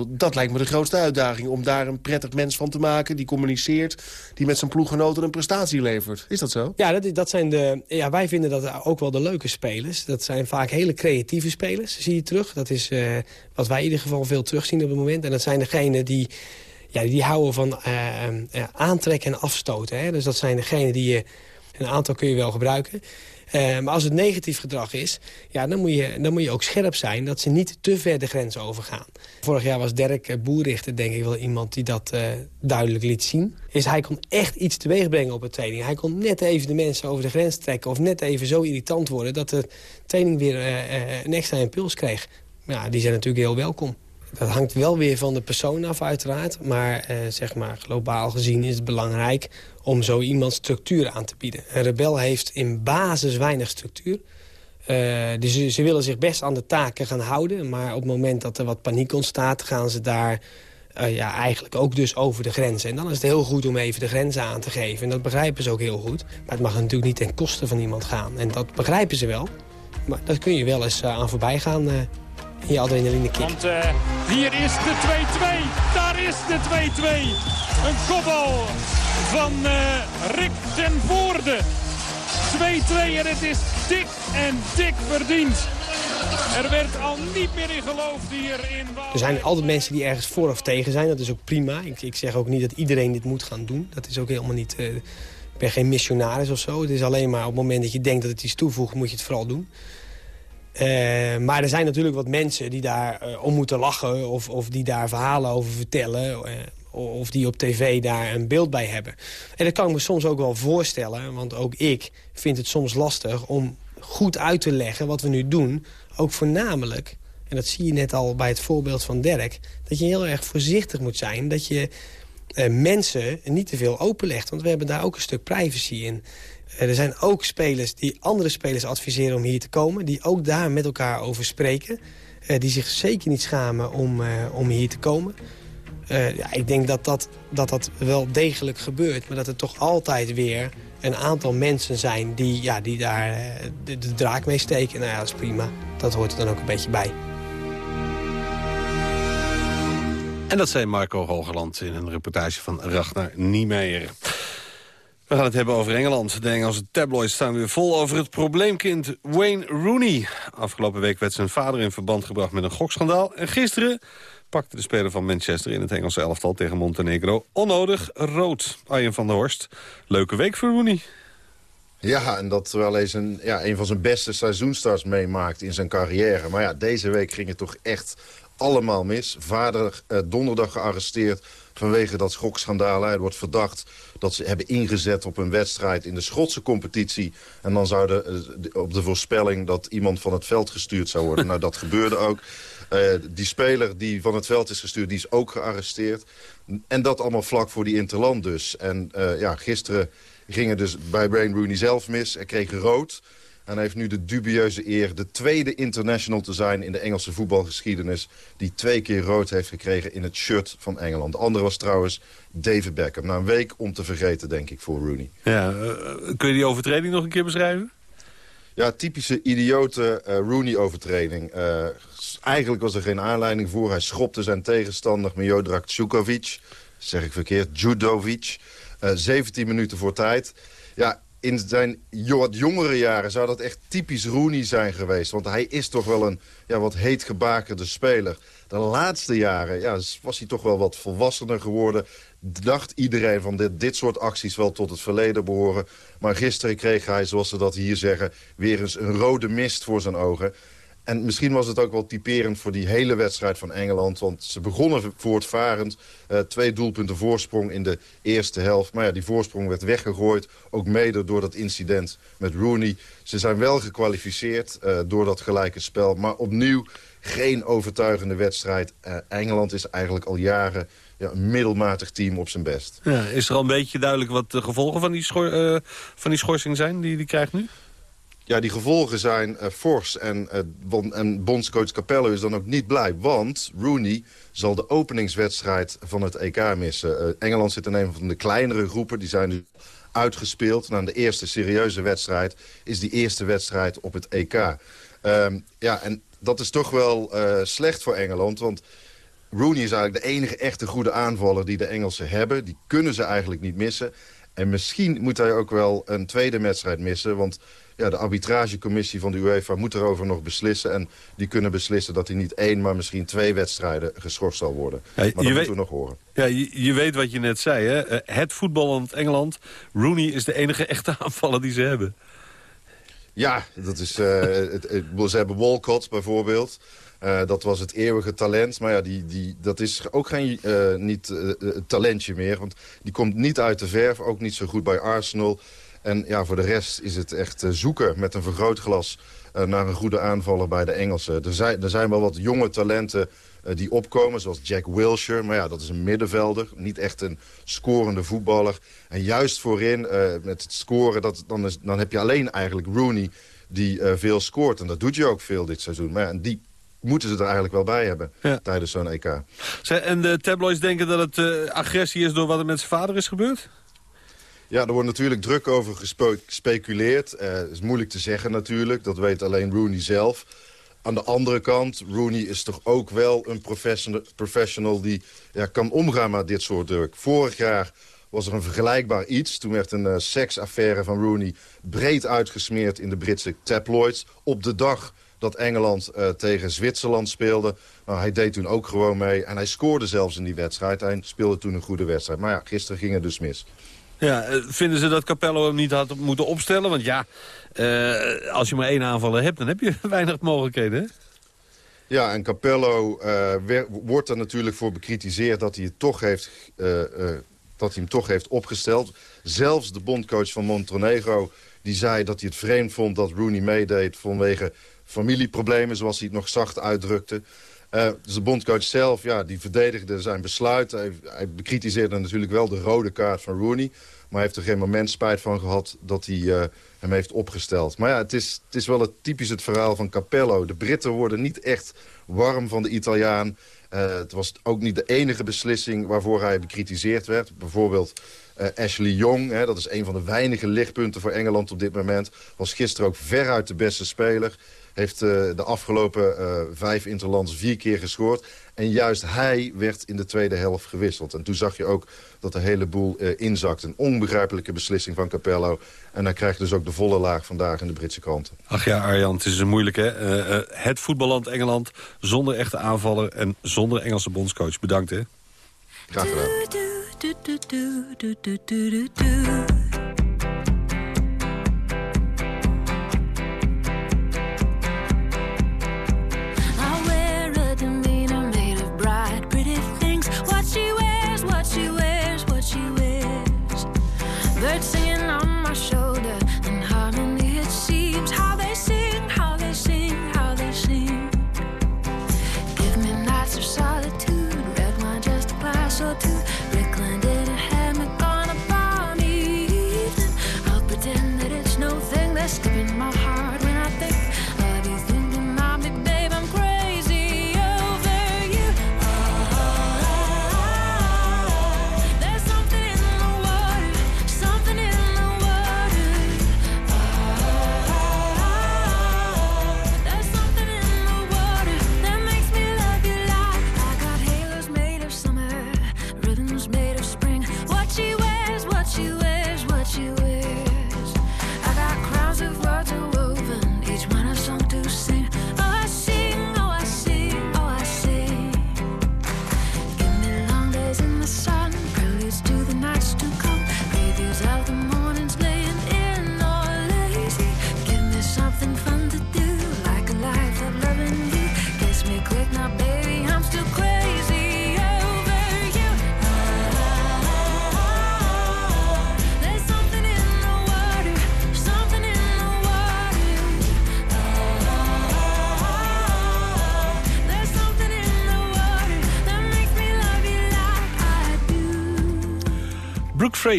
dat lijkt me de grootste uitdaging. Om daar een prettig mens van te maken. Die communiceert. Die met zijn ploeggenoten een prestatie levert. Is dat zo? Ja, dat, dat zijn de, ja wij vinden dat ook wel de leuke spelers. Dat zijn vaak hele creatieve spelers, zie je terug. Dat is uh, wat wij in ieder geval veel terugzien op het moment. En dat zijn degenen die... Ja, die houden van uh, aantrekken en afstoten. Hè? Dus dat zijn degenen die je... Een aantal kun je wel gebruiken. Uh, maar als het negatief gedrag is, ja, dan, moet je, dan moet je ook scherp zijn... dat ze niet te ver de grens overgaan. Vorig jaar was Dirk eh, Boerrichter denk ik wel iemand die dat uh, duidelijk liet zien. Is hij kon echt iets teweeg brengen op het training. Hij kon net even de mensen over de grens trekken... of net even zo irritant worden dat de training weer een extra impuls kreeg. Ja, die zijn natuurlijk heel welkom. Dat hangt wel weer van de persoon af uiteraard. Maar zeg maar globaal gezien is het belangrijk om zo iemand structuur aan te bieden. Een rebel heeft in basis weinig structuur. Uh, dus ze, willen zich best aan de taken gaan houden. Maar op het moment dat er wat paniek ontstaat... gaan ze daar uh, ja, eigenlijk ook dus over de grenzen. En dan is het heel goed om even de grenzen aan te geven. En dat begrijpen ze ook heel goed. Maar het mag natuurlijk niet ten koste van iemand gaan. En dat begrijpen ze wel. Maar dat kun je wel eens uh, aan voorbij gaan in je adrenaline kick. Want hier is de 2-2. Daar is de 2-2. Een kopbal van uh, Rick ten Voorde. 2-2 en het is dik en dik verdiend. Er werd al niet meer in geloofd hier in Er zijn altijd mensen die ergens voor of tegen zijn. Dat is ook prima. Ik, ik zeg ook niet dat iedereen dit moet gaan doen. Dat is ook helemaal niet... Uh, ik ben geen missionaris of zo. Het is alleen maar op het moment dat je denkt dat het iets toevoegt... moet je het vooral doen. Uh, maar er zijn natuurlijk wat mensen die daar om moeten lachen... Of, of die daar verhalen over vertellen of die op tv daar een beeld bij hebben. En dat kan ik me soms ook wel voorstellen, want ook ik vind het soms lastig... om goed uit te leggen wat we nu doen, ook voornamelijk... en dat zie je net al bij het voorbeeld van Dirk... dat je heel erg voorzichtig moet zijn, dat je eh, mensen niet te veel openlegt. Want we hebben daar ook een stuk privacy in. Eh, er zijn ook spelers die andere spelers adviseren om hier te komen... die ook daar met elkaar over spreken... Eh, die zich zeker niet schamen om, uh, om hier te komen... Eh, ik denk dat dat, dat dat wel degelijk gebeurt. Maar dat er toch altijd weer een aantal mensen zijn die, ja, die daar eh, de, de draak mee steken. Nou ja, dat is prima. Dat hoort er dan ook een beetje bij. En dat zei Marco Hogeland in een reportage van Ragnar Niemeyer. We gaan het hebben over Engeland. De Engelse tabloids staan weer vol over het probleemkind Wayne Rooney. Afgelopen week werd zijn vader in verband gebracht met een gokschandaal. En gisteren pakte de speler van Manchester in het Engelse elftal tegen Montenegro onnodig rood. Arjen van der Horst, leuke week voor Rooney. Ja, en dat terwijl hij zijn, ja, een van zijn beste seizoenstarts meemaakt in zijn carrière. Maar ja, deze week ging het toch echt allemaal mis. Vader eh, donderdag gearresteerd vanwege dat schokschandaal. Hij wordt verdacht dat ze hebben ingezet op een wedstrijd in de Schotse competitie. En dan zouden uh, op de voorspelling dat iemand van het veld gestuurd zou worden. nou, dat gebeurde ook. Uh, die speler die van het veld is gestuurd, die is ook gearresteerd. En dat allemaal vlak voor die interland dus. En uh, ja, gisteren ging het dus bij Brain Rooney zelf mis. Hij kreeg rood. En hij heeft nu de dubieuze eer de tweede international te zijn in de Engelse voetbalgeschiedenis... die twee keer rood heeft gekregen in het shirt van Engeland. De andere was trouwens David Beckham. Na een week om te vergeten, denk ik, voor Rooney. Ja, uh, kun je die overtreding nog een keer beschrijven? Ja, typische idiote uh, Rooney-overtreding. Uh, eigenlijk was er geen aanleiding voor. Hij schopte zijn tegenstander Miodrag Djukovic. Zeg ik verkeerd, Judovic. 17 minuten voor tijd. Ja, in zijn wat jongere jaren zou dat echt typisch Rooney zijn geweest. Want hij is toch wel een ja, wat heet gebakerde speler. De laatste jaren ja, was hij toch wel wat volwassener geworden. Dacht iedereen van dit, dit soort acties wel tot het verleden behoren. Maar gisteren kreeg hij, zoals ze dat hier zeggen... weer eens een rode mist voor zijn ogen. En misschien was het ook wel typerend voor die hele wedstrijd van Engeland. Want ze begonnen voortvarend. Uh, twee doelpunten voorsprong in de eerste helft. Maar ja, die voorsprong werd weggegooid. Ook mede door dat incident met Rooney. Ze zijn wel gekwalificeerd uh, door dat gelijke spel. Maar opnieuw geen overtuigende wedstrijd. Uh, Engeland is eigenlijk al jaren ja, een middelmatig team op zijn best. Ja, is er al een beetje duidelijk wat de gevolgen van die, van die schorsing zijn die die krijgt nu? Ja, die gevolgen zijn uh, fors. En, uh, en bondscoach Capello is dan ook niet blij. Want Rooney zal de openingswedstrijd van het EK missen. Uh, Engeland zit in een van de kleinere groepen. Die zijn nu uitgespeeld. Na de eerste serieuze wedstrijd is die eerste wedstrijd op het EK. Um, ja, en dat is toch wel slecht voor Engeland. Want Rooney is eigenlijk de enige echte goede aanvaller die de Engelsen hebben. Die kunnen ze eigenlijk niet missen. En misschien moet hij ook wel een tweede wedstrijd missen. Want ja, de arbitragecommissie van de UEFA moet erover nog beslissen. En die kunnen beslissen dat hij niet één, maar misschien twee wedstrijden geschorst zal worden. Ja, maar dat moeten we nog horen. Ja, je, je, weet wat je net zei, hè? Eh, het voetballend Engeland. Rooney is de enige echte aanvaller die ze hebben. Ja, dat is, uh, het, het, ze hebben Walcott bijvoorbeeld. Uh, dat was het eeuwige talent. Maar ja, die, die, dat is ook geen uh, niet, talentje meer. Want die komt niet uit de verf. Ook niet zo goed bij Arsenal. En ja, voor de rest is het echt zoeken met een vergrootglas... naar een goede aanvaller bij de Engelsen. Er zijn, er zijn wel wat jonge talenten die opkomen, zoals Jack Wilshere. Maar ja, dat is een middenvelder, niet echt een scorende voetballer. En juist voorin, met het scoren, dat, dan, is, dan heb je alleen eigenlijk Rooney die veel scoort. En dat doet je ook veel dit seizoen. Maar ja, en die moeten ze er eigenlijk wel bij hebben ja. tijdens zo'n EK. En de tabloids denken dat het uh, agressie is door wat er met zijn vader is gebeurd? Ja, er wordt natuurlijk druk over gespeculeerd. Uh, is moeilijk te zeggen natuurlijk, dat weet alleen Rooney zelf. Aan de andere kant, Rooney is toch ook wel een professional, die ja, kan omgaan met dit soort druk. Vorig jaar was er een vergelijkbaar iets. Toen werd een uh, seksaffaire van Rooney breed uitgesmeerd in de Britse tabloids. Op de dag dat Engeland uh, tegen Zwitserland speelde. Nou, hij deed toen ook gewoon mee. En hij scoorde zelfs in die wedstrijd. Hij speelde toen een goede wedstrijd. Maar ja, gisteren ging het dus mis. Ja, uh, vinden ze dat Capello hem niet had moeten opstellen? Want ja, uh, als je maar één aanvaller hebt, dan heb je weinig mogelijkheden? Ja, en Capello wordt er natuurlijk voor bekritiseerd dat hij, het toch heeft, dat hij hem toch heeft opgesteld. Zelfs de bondcoach van Montenegro die zei dat hij het vreemd vond dat Rooney meedeed vanwege familieproblemen, zoals hij het nog zacht uitdrukte. Uh, dus de bondcoach zelf, ja, die verdedigde zijn besluit. Hij, hij bekritiseerde natuurlijk wel de rode kaart van Rooney. Maar heeft er geen moment spijt van gehad dat hij uh, hem heeft opgesteld. Maar ja, het is, het is wel het typisch het verhaal van Capello. De Britten worden niet echt warm van de Italiaan. Uh, het was ook niet de enige beslissing waarvoor hij bekritiseerd werd. Bijvoorbeeld Ashley Young, hè, dat is een van de weinige lichtpunten voor Engeland op dit moment... was gisteren ook veruit de beste speler. Heeft uh, de afgelopen vijf interlands vier keer gescoord. En juist hij werd in de tweede helft gewisseld. En toen zag je ook dat de hele boel uh, inzakt. Een onbegrijpelijke beslissing van Capello. En hij krijgt dus ook de volle laag vandaag in de Britse kranten. Ach ja, Arjan, het is een moeilijke. Uh, uh, het voetballand Engeland zonder echte aanvaller en zonder Engelse bondscoach. Bedankt, hè. Graag gedaan.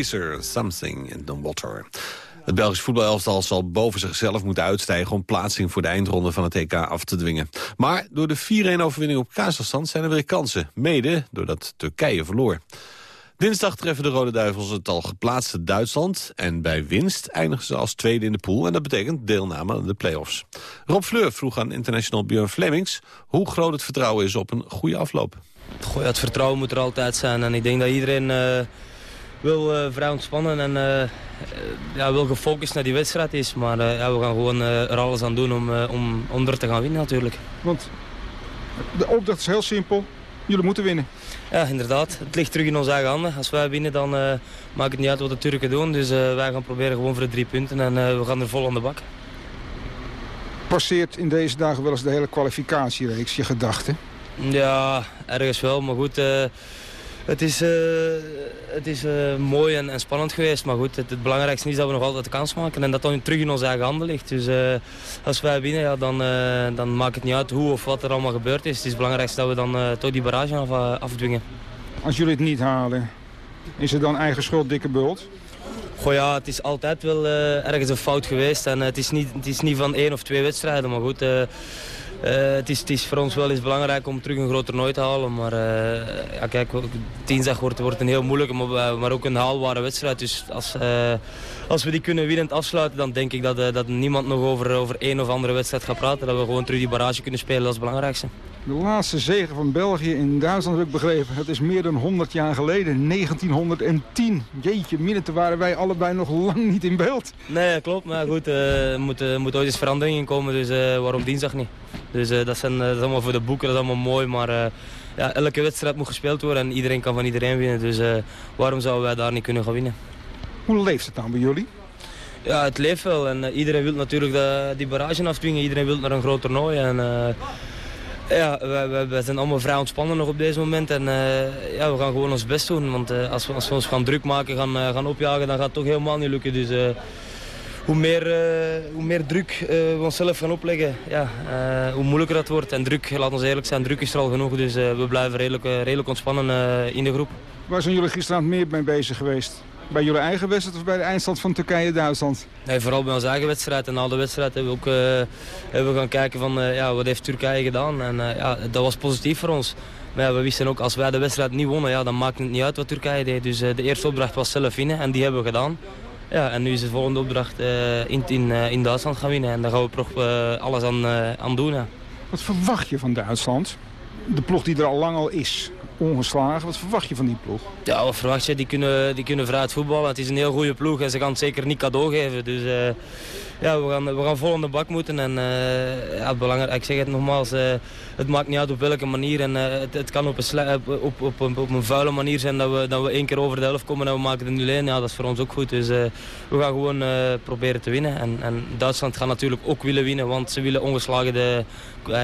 Something in the Water. Het Belgisch voetbalelftal zal boven zichzelf moeten uitstijgen... om plaatsing voor de eindronde van het EK af te dwingen. Maar door de 4-1-overwinning op Kazachstan zijn er weer kansen. Mede doordat Turkije verloor. Dinsdag treffen de Rode Duivels het al geplaatste Duitsland... en bij winst eindigen ze als tweede in de pool... en dat betekent deelname aan de play-offs. Rob Fleur vroeg aan international Björn Flemings... hoe groot het vertrouwen is op een goede afloop. Ja, het vertrouwen moet er altijd zijn. En ik denk dat iedereen eh, wil eh, vrij ontspannen en eh, ja, wil gefocust naar die wedstrijd is. Maar eh, ja, we gaan gewoon er alles aan doen om, om, om er te gaan winnen natuurlijk. Want de opdracht is heel simpel. Jullie moeten winnen. Ja, inderdaad. Het ligt terug in onze eigen handen. Als wij winnen, dan maakt het niet uit wat de Turken doen. Dus wij gaan proberen gewoon voor de drie punten en we gaan er vol aan de bak. Passeert in deze dagen wel eens de hele kwalificatiereeks je gedachten. Ja, ergens wel. Maar goed, het is, eh, het is eh, mooi en, en spannend geweest. Maar goed, het, het belangrijkste is dat we nog altijd de kans maken. En dat dan terug in onze eigen handen ligt. Dus eh, als wij winnen, ja, dan, dan maakt het niet uit hoe of wat er allemaal gebeurd is. Het is het belangrijkste dat we dan toch die barrage af, afdwingen. Als jullie het niet halen, is het dan eigen schuld dikke bult? Goh ja, het is altijd wel ergens een fout geweest. En het, is niet, het is niet van één of twee wedstrijden. Maar goed, het, is, het is voor ons wel eens belangrijk om terug een groot toernooi te halen. Maar eh, ja, kijk, dinsdag wordt, wordt een heel moeilijke, maar, ook een haalbare wedstrijd. Dus als, eh, als we die kunnen winnend afsluiten, dan denk ik dat, eh, dat niemand nog over, over één of andere wedstrijd gaat praten. Dat we gewoon terug die barrage kunnen spelen, dat is het belangrijkste. De laatste zege van België in Duitsland heb ik begrepen. Het is meer dan 100 jaar geleden, 1910. Jeetje, minuten waren wij allebei nog lang niet in beeld. Nee, klopt. Maar goed, eh, er moet, er moet ooit eens verandering in komen. Dus eh, waarom dinsdag niet? Dus eh, dat, zijn, eh, dat is allemaal voor de boeken, dat is allemaal mooi. Maar eh, ja, elke wedstrijd moet gespeeld worden en iedereen kan van iedereen winnen. Dus eh, waarom zouden wij daar niet kunnen gaan winnen? Hoe leeft het dan bij jullie? Ja, het leeft wel. En eh, iedereen wil natuurlijk de, die barrage afdwingen. Iedereen wil naar een groot toernooi. En, eh, ja, wij zijn allemaal vrij ontspannen nog op deze moment. En eh, ja, we gaan gewoon ons best doen. Want eh, als, we, als we ons gaan druk maken, gaan, eh, gaan opjagen, dan gaat het toch helemaal niet lukken. Dus hoe, meer, hoe meer druk we onszelf gaan opleggen, ja, hoe moeilijker dat wordt. En druk, laat ons eerlijk zijn, druk is er al genoeg. Dus we blijven redelijk, redelijk ontspannen in de groep. Waar zijn jullie gisteravond meer mee bezig geweest? Bij jullie eigen wedstrijd of bij de eindstand van Turkije-Duitsland? Nee, vooral bij onze eigen wedstrijd. En na de wedstrijd hebben we ook uh, hebben we gaan kijken van uh, ja, wat heeft Turkije gedaan. En uh, ja, dat was positief voor ons. Maar ja, we wisten ook, als wij de wedstrijd niet wonnen, ja, dan maakt het niet uit wat Turkije deed. Dus de eerste opdracht was zelf winnen en die hebben we gedaan. Ja, en nu is de volgende opdracht in, in, in Duitsland gaan winnen. En daar gaan we toch alles aan, aan doen. Wat verwacht je van Duitsland? De ploeg die er al lang al is ongeslagen. Wat verwacht je van die ploeg? Ja, wat verwacht je? Die kunnen, die kunnen voetballen. Het is een heel goede ploeg en ze gaan het zeker niet cadeau geven. Dus uh, ja, we gaan, we gaan vol aan de bak moeten. En uh, ja, belangrijk, ik zeg het nogmaals, uh, het maakt niet uit op welke manier. En het, het, kan op een, op, op, op, op, een vuile manier zijn dat we, dat we één keer over de helft komen en we maken de 0-1. Ja, dat is voor ons ook goed. Dus we gaan gewoon proberen te winnen. En, en Duitsland gaat natuurlijk ook willen winnen, want ze willen ongeslagen de,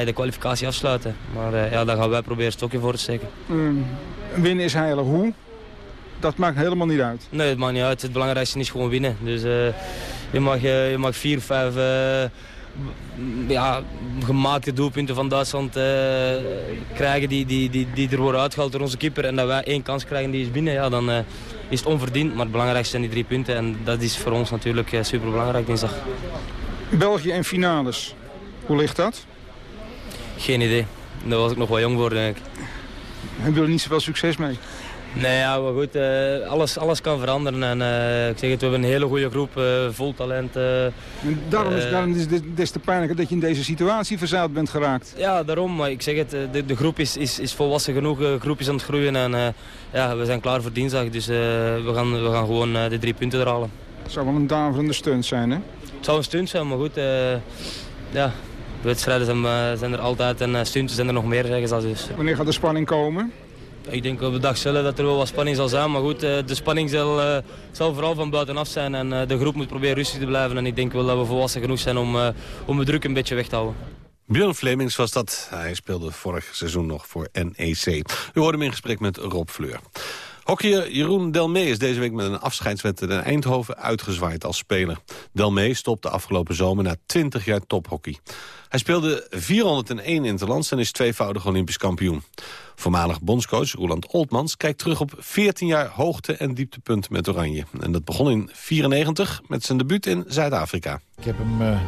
de kwalificatie afsluiten. Maar ja, daar gaan wij proberen stokje voor te steken. Mm, winnen is heilig. Hoe? Dat maakt helemaal niet uit. Nee, het maakt niet uit. Het belangrijkste is gewoon winnen. Dus uh, je, mag, uh, je mag vier vijf uh, ja, gemaakte doelpunten van Duitsland krijgen die, die, die, die er worden uitgehaald door onze keeper. En dat wij één kans krijgen die is binnen, ja, dan is het onverdiend. Maar het belangrijkste zijn die drie punten. En dat is voor ons natuurlijk super belangrijk dinsdag. België en finales. Hoe ligt dat? Geen idee. Daar was ik nog wel jong voor, denk ik. Hebben jullie niet zoveel succes mee? Nee, ja, maar goed. Uh, alles, alles kan veranderen. En, uh, ik zeg het, we hebben een hele goede groep, uh, vol talent. en daarom is, daarom is het des te pijnlijker dat je in deze situatie verzeild bent geraakt. Ja, daarom. Maar ik zeg het, de, de groep is, is, is volwassen genoeg. De groep is aan het groeien. En ja, we zijn klaar voor dinsdag. Dus we, gaan, we gaan gewoon de drie punten er halen. Het zou wel een daverende stunt zijn, hè? Het zou een stunt zijn, maar goed. ja, wedstrijden zijn, zijn, er altijd en stunten zijn er nog meer, zeggen ze. Dus. Wanneer gaat de spanning komen? Ik denk op de dag zelf dat er wel wat spanning zal zijn. Maar goed, de spanning zal, uh, zal vooral van buitenaf zijn. En uh, de groep moet proberen rustig te blijven. En ik denk wel dat we volwassen genoeg zijn om, om de druk een beetje weg te houden. Björn Flemings was dat. Hij speelde vorig seizoen nog voor NEC. U hoorde hem in gesprek met Rob Fleur. Hockeyer Jeroen Delmee is deze week met een afscheidswedstrijd in Eindhoven uitgezwaaid als speler. Delmee stopte afgelopen zomer na 20 jaar tophockey. Hij speelde 401 interlands en is tweevoudig Olympisch kampioen. Voormalig bondscoach Roland Oltmans kijkt terug op 14 jaar hoogte- en dieptepunten met Oranje. En dat begon in 94 met zijn debuut in Zuid-Afrika. Ik heb hem uh,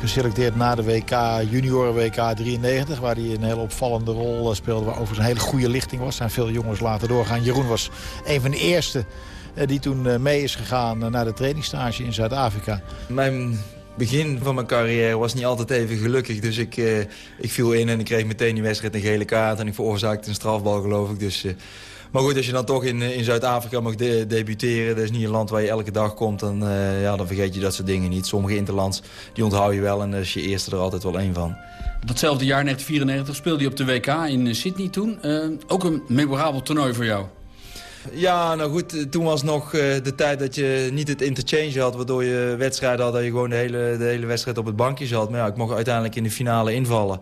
geselecteerd na de WK, junioren WK 93... waar hij een hele opvallende rol uh, speelde, waar overigens een hele goede lichting was. Er zijn veel jongens later doorgaan. Jeroen was een van de eerste uh, die toen mee is gegaan naar de trainingsstage in Zuid-Afrika. Mijn begin van mijn carrière was niet altijd even gelukkig. Dus ik, uh, ik viel in en ik kreeg meteen die wedstrijd een gele kaart. En ik veroorzaakte een strafbal, geloof ik. Dus, uh, maar goed, als je dan toch in, in Zuid-Afrika mag de debuteren... dat is niet een land waar je elke dag komt... dan, ja, dan vergeet je dat soort dingen niet. Sommige interlands, die onthoud je wel... en dan is je eerste er altijd wel één van. Datzelfde jaar, 1994, speelde je op de WK in Sydney toen. ook een memorabel toernooi voor jou. Ja, nou goed, toen was nog uh, de tijd dat je niet het interchange had... waardoor je wedstrijden had dat je gewoon de hele, de hele wedstrijd op het bankje zat. Maar ja, ik mocht uiteindelijk in de finale invallen.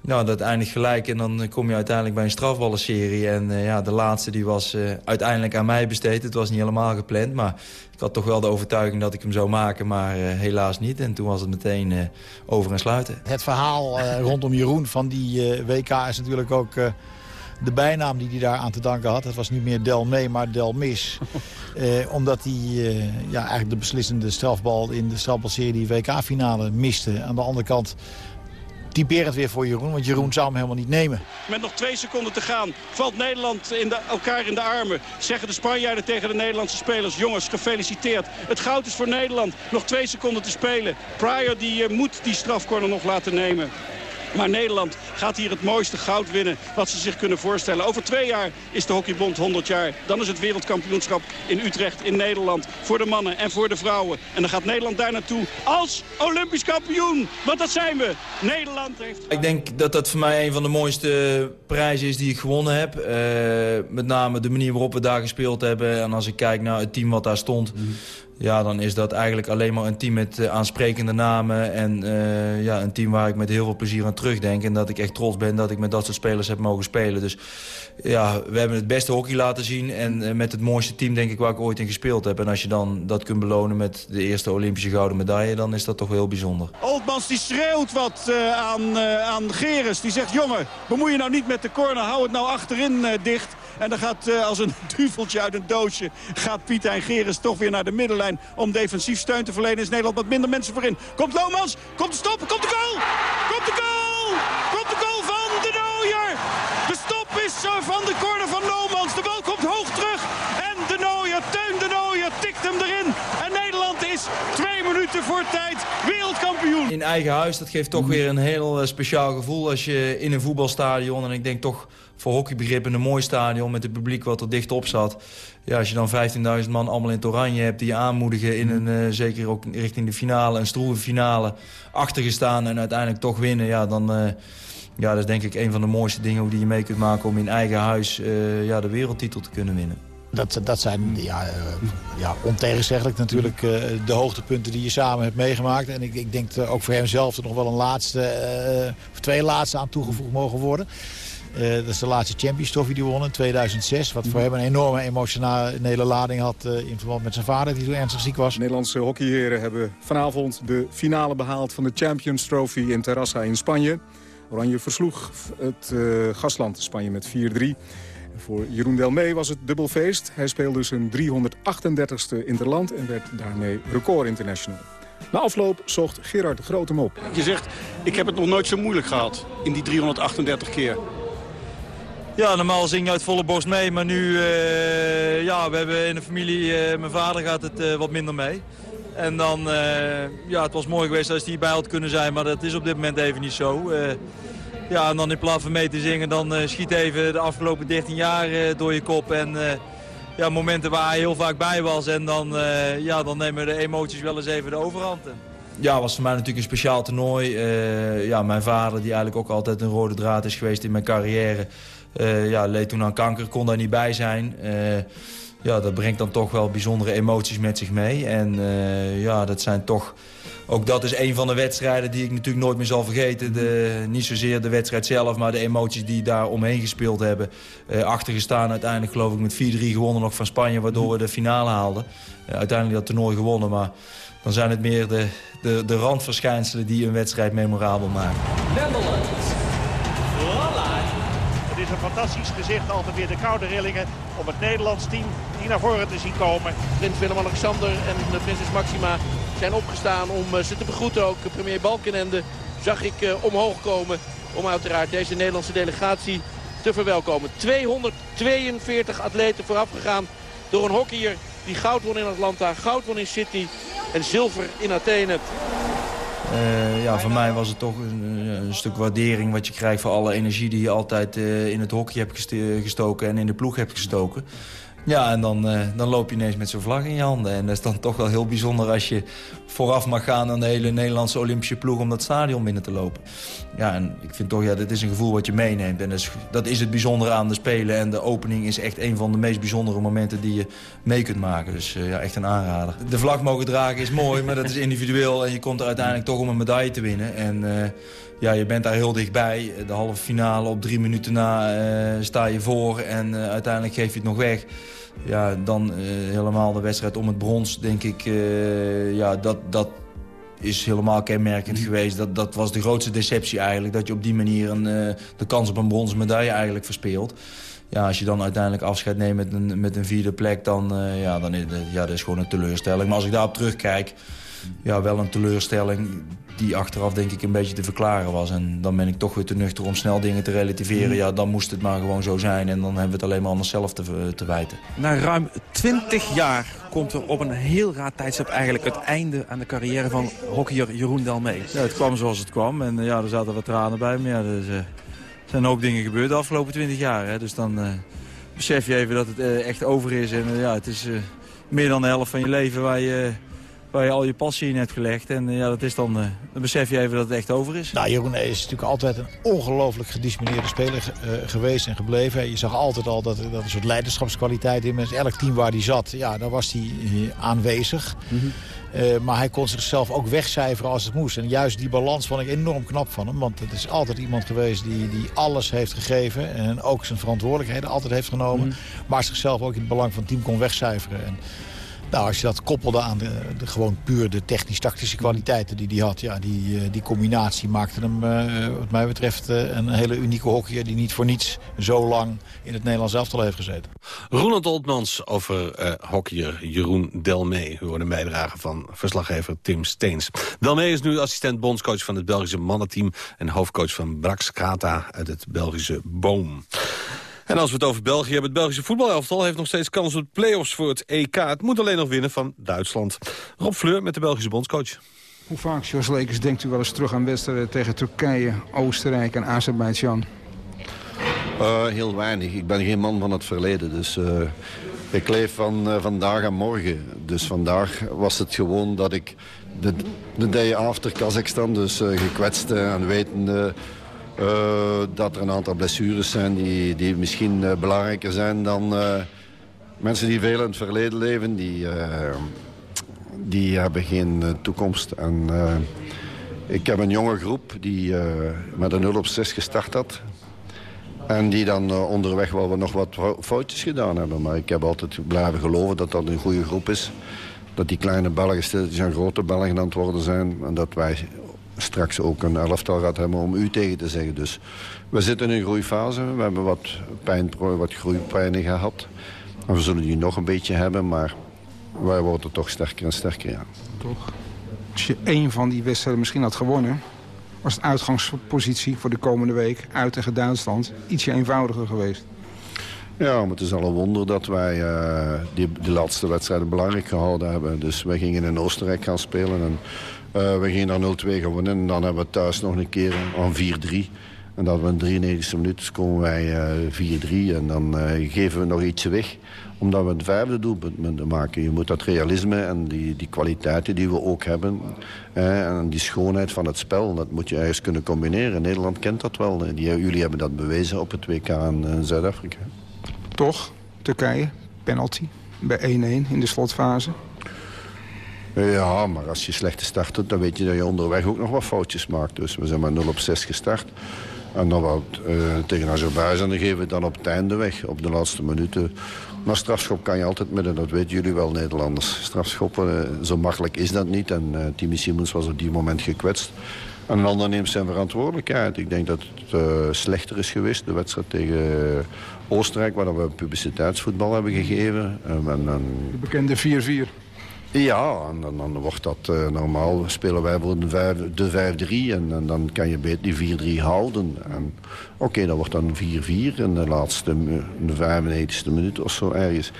Nou, dat eindigt gelijk en dan kom je uiteindelijk bij een strafballenserie. En uh, ja, de laatste die was uiteindelijk aan mij besteed. Het was niet helemaal gepland, maar ik had toch wel de overtuiging dat ik hem zou maken. Maar helaas niet. En toen was het meteen over en sluiten. Het verhaal rondom Jeroen van die WK is natuurlijk ook de bijnaam die hij daar aan te danken had. Het was niet meer Del Mee, maar Del Mis. eh, omdat hij eh, ja, eigenlijk de beslissende strafbal in de strafbalserie WK-finale miste. Aan de andere kant typerend weer voor Jeroen, want Jeroen zou hem helemaal niet nemen. Met nog twee seconden te gaan valt Nederland in de, elkaar in de armen. Zeggen de Spanjaarden tegen de Nederlandse spelers. Jongens, gefeliciteerd. Het goud is voor Nederland. Nog twee seconden te spelen. Pryor die, uh, moet die strafcorner nog laten nemen. Maar Nederland gaat hier het mooiste goud winnen wat ze zich kunnen voorstellen. Over twee jaar is de Hockeybond 100 jaar. Dan is het wereldkampioenschap in Utrecht in Nederland. Voor de mannen en voor de vrouwen. En dan gaat Nederland daar naartoe als Olympisch kampioen. Want dat zijn we. Nederland heeft... Ik denk dat dat voor mij een van de mooiste prijzen is die ik gewonnen heb. Uh, met name de manier waarop we daar gespeeld hebben. En als ik kijk naar het team wat daar stond... Mm ja, dan is dat eigenlijk alleen maar een team met uh, aansprekende namen. En uh, ja, een team waar ik met heel veel plezier aan terugdenk. En dat ik echt trots ben dat ik met dat soort spelers heb mogen spelen. Dus ja, we hebben het beste hockey laten zien. En uh, met het mooiste team denk ik waar ik ooit in gespeeld heb. En als je dan dat kunt belonen met de eerste Olympische gouden medaille... dan is dat toch heel bijzonder. Oldmans die schreeuwt wat aan, aan Geres. Die zegt, jongen, bemoei je nou niet met de corner. Hou het nou achterin dicht. En dan gaat als een duveltje uit een doosje... gaat Pieter en Geres toch weer naar de middenlijn... om defensief steun te verlenen. Is Nederland wat minder mensen voorin. Komt Lomans, komt de stop, komt de goal! Komt de goal! Komt de goal van de Nooier! De stop is uh, van de corner van Lomans. De bal komt hoog terug. En de Nooier, Teun de Nooier, tikt hem erin. En Nederland is twee minuten voor tijd wereldkampioen. In eigen huis, dat geeft toch weer een heel uh, speciaal gevoel als je in een voetbalstadion... en ik denk toch voor hockeybegrippen een mooi stadion met het publiek wat er dicht op zat. Ja, als je dan 15.000 man allemaal in het oranje hebt die je aanmoedigen... in een, uh, zeker ook richting de finale, een stroeve finale, achtergestaan en uiteindelijk toch winnen... ja, dan... Uh, ja, dat is denk ik een van de mooiste dingen die je mee kunt maken... om in eigen huis uh, ja, de wereldtitel te kunnen winnen. Dat, dat zijn ja, ja, ontegenzeggelijk natuurlijk de hoogtepunten die je samen hebt meegemaakt. En ik, ik denk ook voor hemzelf er nog wel een laatste, of twee laatste aan toegevoegd mogen worden. Uh, dat is de laatste Champions Trophy die won in 2006. Wat voor hem een enorme emotionele lading had uh, in verband met zijn vader die toen ernstig ziek was. De Nederlandse hockeyheren hebben vanavond de finale behaald van de Champions Trophy in Terrassa in Spanje. Oranje versloeg het uh, gastland Spanje met 4-3. Voor Jeroen Delmee was het dubbelfeest. Hij speelde zijn 338ste interland en werd daarmee record international. Na afloop zocht Gerard de Groot hem op. Je zegt, ik heb het nog nooit zo moeilijk gehad in die 338 keer. Ja, normaal zing je uit volle borst mee, maar nu, uh, ja, we hebben in de familie, uh, mijn vader gaat het uh, wat minder mee. En dan, ja, het was mooi geweest als hij bij had kunnen zijn, maar dat is op dit moment even niet zo. ja, en dan in plaats van mee te zingen, dan schiet even de afgelopen 13 jaar door je kop. En ja, momenten waar hij heel vaak bij was en dan, ja, dan nemen de emoties wel eens even de overhand. Ja, was voor mij natuurlijk een speciaal toernooi. ja, mijn vader, die eigenlijk ook altijd een rode draad is geweest in mijn carrière... Uh, ja, leed toen aan kanker, kon daar niet bij zijn. Uh, ja, dat brengt dan toch wel bijzondere emoties met zich mee. En uh, ja, dat zijn toch... Ook dat is een van de wedstrijden die ik natuurlijk nooit meer zal vergeten. De, niet zozeer de wedstrijd zelf, maar de emoties die daar omheen gespeeld hebben. achtergestaan uiteindelijk geloof ik met 4-3 gewonnen nog van Spanje, waardoor we de finale haalden. uiteindelijk dat toernooi gewonnen, maar dan zijn het meer de, de, de randverschijnselen die een wedstrijd memorabel maken. Is een fantastisch gezicht. Altijd weer de koude rillingen om het Nederlands team die naar voren te zien komen. Prins Willem-Alexander en prinses Maxima zijn opgestaan om ze te begroeten. Ook premier Balkenende zag ik omhoog komen om uiteraard deze Nederlandse delegatie te verwelkomen. 242 atleten voorafgegaan door een hockeyer die goud won in Atlanta, goud won in Sydney en zilver in Athene. Uh, ja, voor mij was het toch een, een, stuk waardering wat je krijgt voor alle energie die je altijd uh, in het hockey hebt gestoken en in de ploeg hebt gestoken. Ja, en dan, uh, dan loop je ineens met zo'n vlag in je handen. En dat is dan toch wel heel bijzonder als je vooraf mag gaan aan de hele Nederlandse Olympische ploeg om dat stadion binnen te lopen. Ja, en ik vind toch, ja, dit is een gevoel wat je meeneemt. En dat is, dat is het bijzondere aan de Spelen. En de opening is echt een van de meest bijzondere momenten die je mee kunt maken. Dus ja, echt een aanrader. De vlag mogen dragen is mooi, maar dat is individueel. En je komt er uiteindelijk toch om een medaille te winnen. En ja, je bent daar heel dichtbij. De halve finale op drie minuten na uh, sta je voor en uiteindelijk geef je het nog weg ja, dan uh, helemaal de wedstrijd om het brons, denk ik, ja, dat, dat is helemaal kenmerkend mm. geweest. Dat, dat was de grootste deceptie eigenlijk, dat je op die manier een, de kans op een bronzen medaille eigenlijk verspeelt. Ja, als je dan uiteindelijk afscheid neemt met een, met een vierde plek, dan, ja, dan is, ja, dat is gewoon een teleurstelling. Maar als ik daarop terugkijk, ja, wel een teleurstelling die achteraf denk ik een beetje te verklaren was. En dan ben ik toch weer te nuchter om snel dingen te relativeren. Mhm. Ja, dan moest het maar gewoon zo zijn. En dan hebben we het alleen maar aan onszelf te, te wijten. Na ruim 20 jaar komt er op een heel raar tijdstip eigenlijk het einde aan de carrière van hockeyer Jeroen Delmee. Ja, het kwam zoals het kwam. En ja, er zaten wat tranen bij. Maar ja, er zijn ook dingen gebeurd de afgelopen 20 jaar. Hè. Dus dan uh, besef je even dat het uh, echt over is. En uh, ja, het is meer dan de helft van je leven waar je waar je al je passie in hebt gelegd. En ja, dat is dan, dan besef je even dat het echt over is. Nou, Jeroen is natuurlijk altijd een ongelooflijk gedisciplineerde speler uh, geweest en gebleven. Je zag altijd al dat, dat een soort leiderschapskwaliteit in mensen. Elk team waar hij zat, ja, daar was hij aanwezig. Mm -hmm. uh, maar hij kon zichzelf ook wegcijferen als het moest. En juist die balans vond ik enorm knap van hem. Want het is altijd iemand geweest die, die alles heeft gegeven. En ook zijn verantwoordelijkheden altijd heeft genomen. Mm -hmm. Maar zichzelf ook in het belang van het team kon wegcijferen. En, Nou, als je dat koppelde aan de, gewoon puur de technisch-tactische kwaliteiten die hij had... Ja, die, eh, die combinatie maakte hem, eh, wat mij betreft, eh, een hele unieke hockeyer... die niet voor niets zo lang in het Nederlands elftal heeft gezeten. Ronald Oltmans over uh, hockeyer Jeroen Delmee. We bijdrage van verslaggever Tim Steens. Delmee is nu assistent bondscoach van het Belgische mannenteam... en hoofdcoach van Brax Kata uit het Belgische Boom. En als we het over België hebben, het Belgische voetbalelftal... heeft nog steeds kans op play-offs voor het EK. Het moet alleen nog winnen van Duitsland. Rob Fleur met de Belgische bondscoach. Hoe vaak, Jos Lekers, denkt u wel eens terug aan wedstrijden tegen Turkije, Oostenrijk en Azerbeidzjan? Uh, heel weinig. Ik ben geen man van het verleden, dus... Uh, ik leef van uh, vandaag en morgen. Dus vandaag was het gewoon dat ik de, de day after Kazachstan, dus gekwetste en wetende uh, dat er een aantal blessures zijn die, die misschien uh, belangrijker zijn dan uh, mensen die veel in het verleden leven. Die, die hebben geen toekomst. En, ik heb een jonge groep die met een 0 op 6 gestart had. En die dan onderweg wel nog wat foutjes gedaan hebben. Maar ik heb altijd blijven geloven dat dat een goede groep is. Dat die kleine Belgen stilletjes aan grote Belgen aan het worden zijn. En dat wij straks ook een elftal gaat hebben om u tegen te zeggen. Dus we zitten in een groeifase. We hebben wat, pijn, wat groeipijnen gehad. En we zullen die nog een beetje hebben, maar wij worden toch sterker en sterker, ja. Toch? Als je één van die wedstrijden misschien had gewonnen... was de uitgangspositie voor de komende week uit tegen Duitsland ietsje eenvoudiger geweest. Ja, maar het is al een wonder dat wij uh, die, die laatste wedstrijden belangrijk gehouden hebben. Dus wij gingen in Oostenrijk gaan spelen en we gingen daar 0-2 gewonnen. En dan hebben we thuis nog een keer aan 4-3. En dat we in 93 minuten komen wij uh, 4-3. En dan uh, geven we nog ietsje weg. Omdat we het vijfde doelpunt moeten maken. Je moet dat realisme en die, die kwaliteiten die we ook hebben. en die schoonheid van het spel. Dat moet je ergens kunnen combineren. Nederland kent dat wel. Jullie hebben dat bewezen op het WK in Zuid-Afrika. Toch, Turkije, penalty bij 1-1 in de slotfase. Ja, maar als je slechte start doet, dan weet je dat je onderweg ook nog wat foutjes maakt. Dus we zijn maar 0 op 6 gestart. En dan wat, uh, tegen Azerbeidzjan geven we dan op het einde weg, op de laatste minuten. Maar strafschop kan je altijd met, dat weten jullie wel, Nederlanders. Strafschoppen, uh, zo makkelijk is dat niet. En uh, Timmy Simons was op die moment gekwetst. En een ander neemt zijn verantwoordelijkheid. Ik denk dat het slechter is geweest, de wedstrijd tegen Oostenrijk... waar we publiciteitsvoetbal hebben gegeven. En, en, de bekende 4-4. Ja, en dan, dan wordt dat uh, normaal. Spelen wij voor de 5-3 en, en, dan kan je beter die 4-3 houden. Oké, okay, dat wordt dan 4-4 in de laatste in de 95e minuut of zo ergens.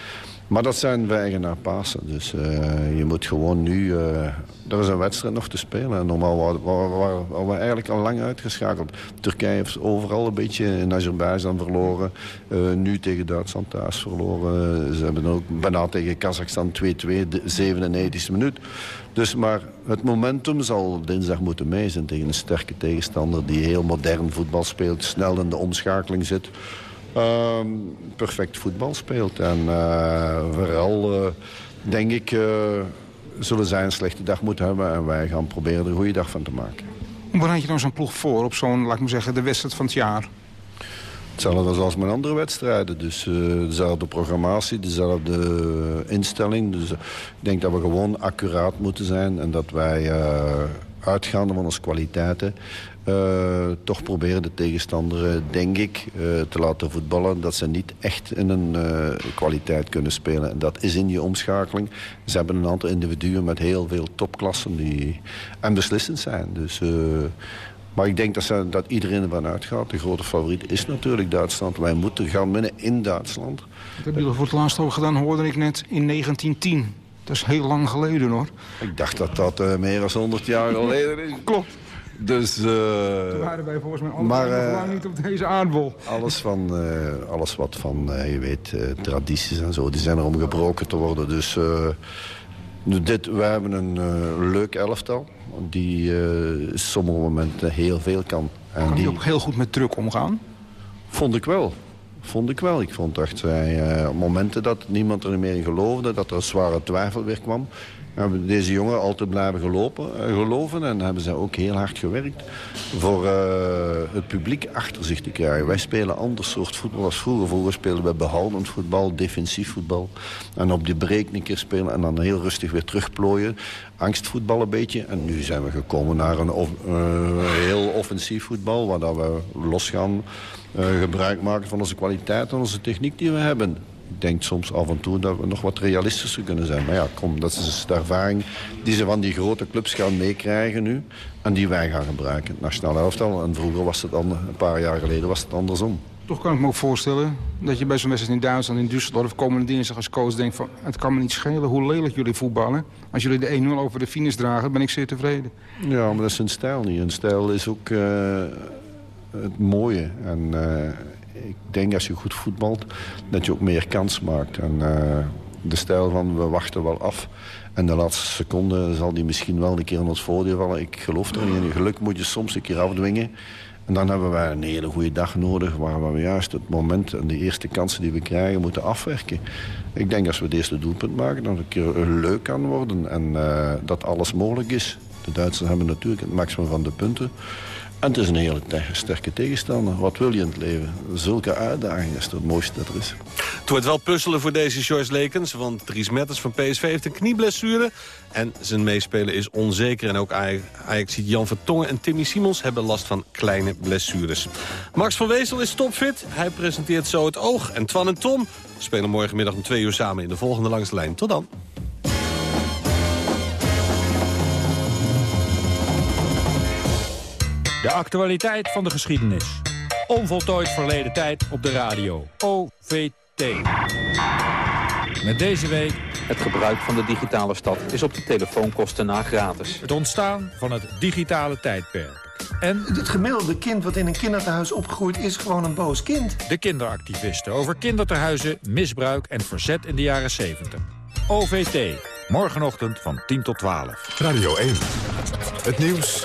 Maar dat zijn wij naar Pasen. Dus uh, je moet gewoon nu... Uh, er is een wedstrijd nog te spelen. En normaal waren we eigenlijk al lang uitgeschakeld. Turkije heeft overal een beetje in Azerbeidzjan verloren. Uh, nu tegen Duitsland thuis verloren. Ze hebben ook bijna tegen Kazachstan 2-2, de 97e minuut. Dus maar het momentum zal dinsdag moeten mee zijn tegen een sterke tegenstander... die heel modern voetbal speelt, snel in de omschakeling zit... Uh, perfect voetbal speelt. En uh, vooral, uh, denk ik, uh, zullen zij een slechte dag moeten hebben. En wij gaan proberen er een goede dag van te maken. Hoe bereid je nou zo'n ploeg voor op zo'n, laat ik maar zeggen, de wedstrijd van het jaar? Hetzelfde als met andere wedstrijden. Dus dezelfde programmatie, dezelfde instelling. Dus ik denk dat we gewoon accuraat moeten zijn. En dat wij uitgaande van onze kwaliteiten... Uh, toch proberen de tegenstander, denk ik, uh, te laten voetballen. Dat ze niet echt in een uh, kwaliteit kunnen spelen. En dat is in die omschakeling. Ze hebben een aantal individuen met heel veel topklassen die en beslissend zijn. Dus, maar ik denk dat, ze, dat iedereen ervan uitgaat. De grote favoriet is natuurlijk Duitsland. Wij moeten gaan winnen in Duitsland. Dat hebben jullie voor het laatst ook gedaan, hoorde ik net, in 1910. Dat is heel lang geleden, hoor. Ik dacht dat dat meer dan 100 jaar geleden is. Klopt. Dus, uh, Toen waren wij volgens mij allemaal nog lang niet op deze aardbol. Alles, van, uh, alles wat van, uh, je weet, tradities en zo, die zijn er om gebroken te worden. Dus dit, wij hebben een leuk elftal die sommige momenten heel veel kan. En kan die ook heel goed met druk omgaan? Vond ik wel. Vond ik wel. Ik vond echt, op momenten dat niemand er meer in geloofde, dat er een zware twijfel weer kwam hebben deze jongen altijd blijven gelopen, eh, geloven. En hebben ze ook heel hard gewerkt voor uh, het publiek achter zich te krijgen. Wij spelen ander soort voetbal als vroeger. Vroeger speelden we behoudend voetbal, defensief voetbal. En op de break een keer spelen en dan heel rustig weer terugplooien. Angstvoetbal een beetje. En nu zijn we gekomen naar een uh, heel offensief voetbal. Waar we los gaan uh, gebruik maken van onze kwaliteit en onze techniek die we hebben ik denk soms af en toe dat we nog wat realistischer kunnen zijn. Maar ja, kom, dat is dus de ervaring die ze van die grote clubs gaan meekrijgen nu. En die wij gaan gebruiken, het nationale elftal. En vroeger was het dan, een paar jaar geleden, was het andersom. Toch kan ik me ook voorstellen dat je bij zo'n wedstrijd in Duitsland, in Düsseldorf, komende dinsdag als coach denkt van het kan me niet schelen hoe lelijk jullie voetballen. Als jullie de 1-0 over de finish dragen, ben ik zeer tevreden. Ja, maar dat is een stijl niet. Een stijl is ook uh, het mooie. En uh, ik denk als je goed voetbalt, dat je ook meer kans maakt. En uh, de stijl van we wachten wel af. En de laatste seconde zal die misschien wel een keer in ons voordeel vallen. Ik geloof er niet in. Geluk moet je soms een keer afdwingen. En dan hebben wij een hele goede dag nodig... waar we juist het moment en de eerste kansen die we krijgen moeten afwerken. Ik denk als we het eerste doelpunt maken... dat het een leuk kan worden en uh, dat alles mogelijk is. De Duitsers hebben natuurlijk het maximum van de punten. En het is een hele sterke tegenstander. Wat wil je in het leven? Zulke uitdagingen is het mooiste dat er is. Het wordt wel puzzelen voor deze Joyce Lekens. Want Dries Metters van PSV heeft een knieblessure. En zijn meespelen is onzeker. En ook Ajax Jan Vertongen en Timmy Simons hebben last van kleine blessures. Max van Wezel is topfit. Hij presenteert zo het oog. En Twan en Tom spelen morgenmiddag om twee uur samen in de volgende langs de lijn. Tot dan. De actualiteit van de geschiedenis. Onvoltooid verleden tijd op de radio. OVT. Met deze week... Het gebruik van de digitale stad is op de telefoonkosten na gratis. Het ontstaan van het digitale tijdperk. En het gemiddelde kind wat in een kinderthuis opgroeit is gewoon een boos kind. De kinderactivisten over kinderthuizen, misbruik en verzet in de jaren 70. OVT. Morgenochtend van 10 tot 12. Radio 1. Het nieuws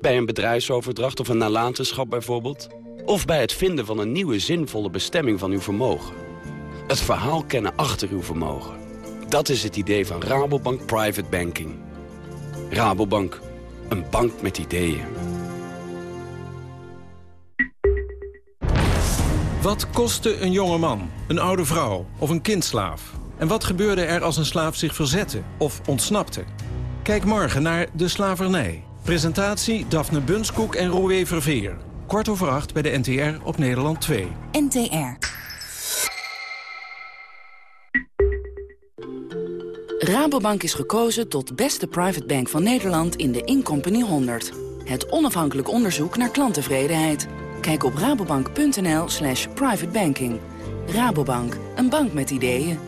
Bij een bedrijfsoverdracht of een nalatenschap bijvoorbeeld. Of bij het vinden van een nieuwe zinvolle bestemming van uw vermogen. Het verhaal kennen achter uw vermogen. Dat is het idee van Rabobank Private Banking. Rabobank, een bank met ideeën. Wat kostte een jonge man, een oude vrouw of een kindslaaf? En wat gebeurde er als een slaaf zich verzette of ontsnapte? Kijk morgen naar De Slavernij. Presentatie Daphne Bunskoek en Roué Verveer. Kwart over acht bij de NTR op Nederland 2. NTR. Rabobank is gekozen tot beste private bank van Nederland in de Incompany 100. Het onafhankelijk onderzoek naar klanttevredenheid. Kijk op rabobank.nl slash privatebanking. Rabobank, een bank met ideeën.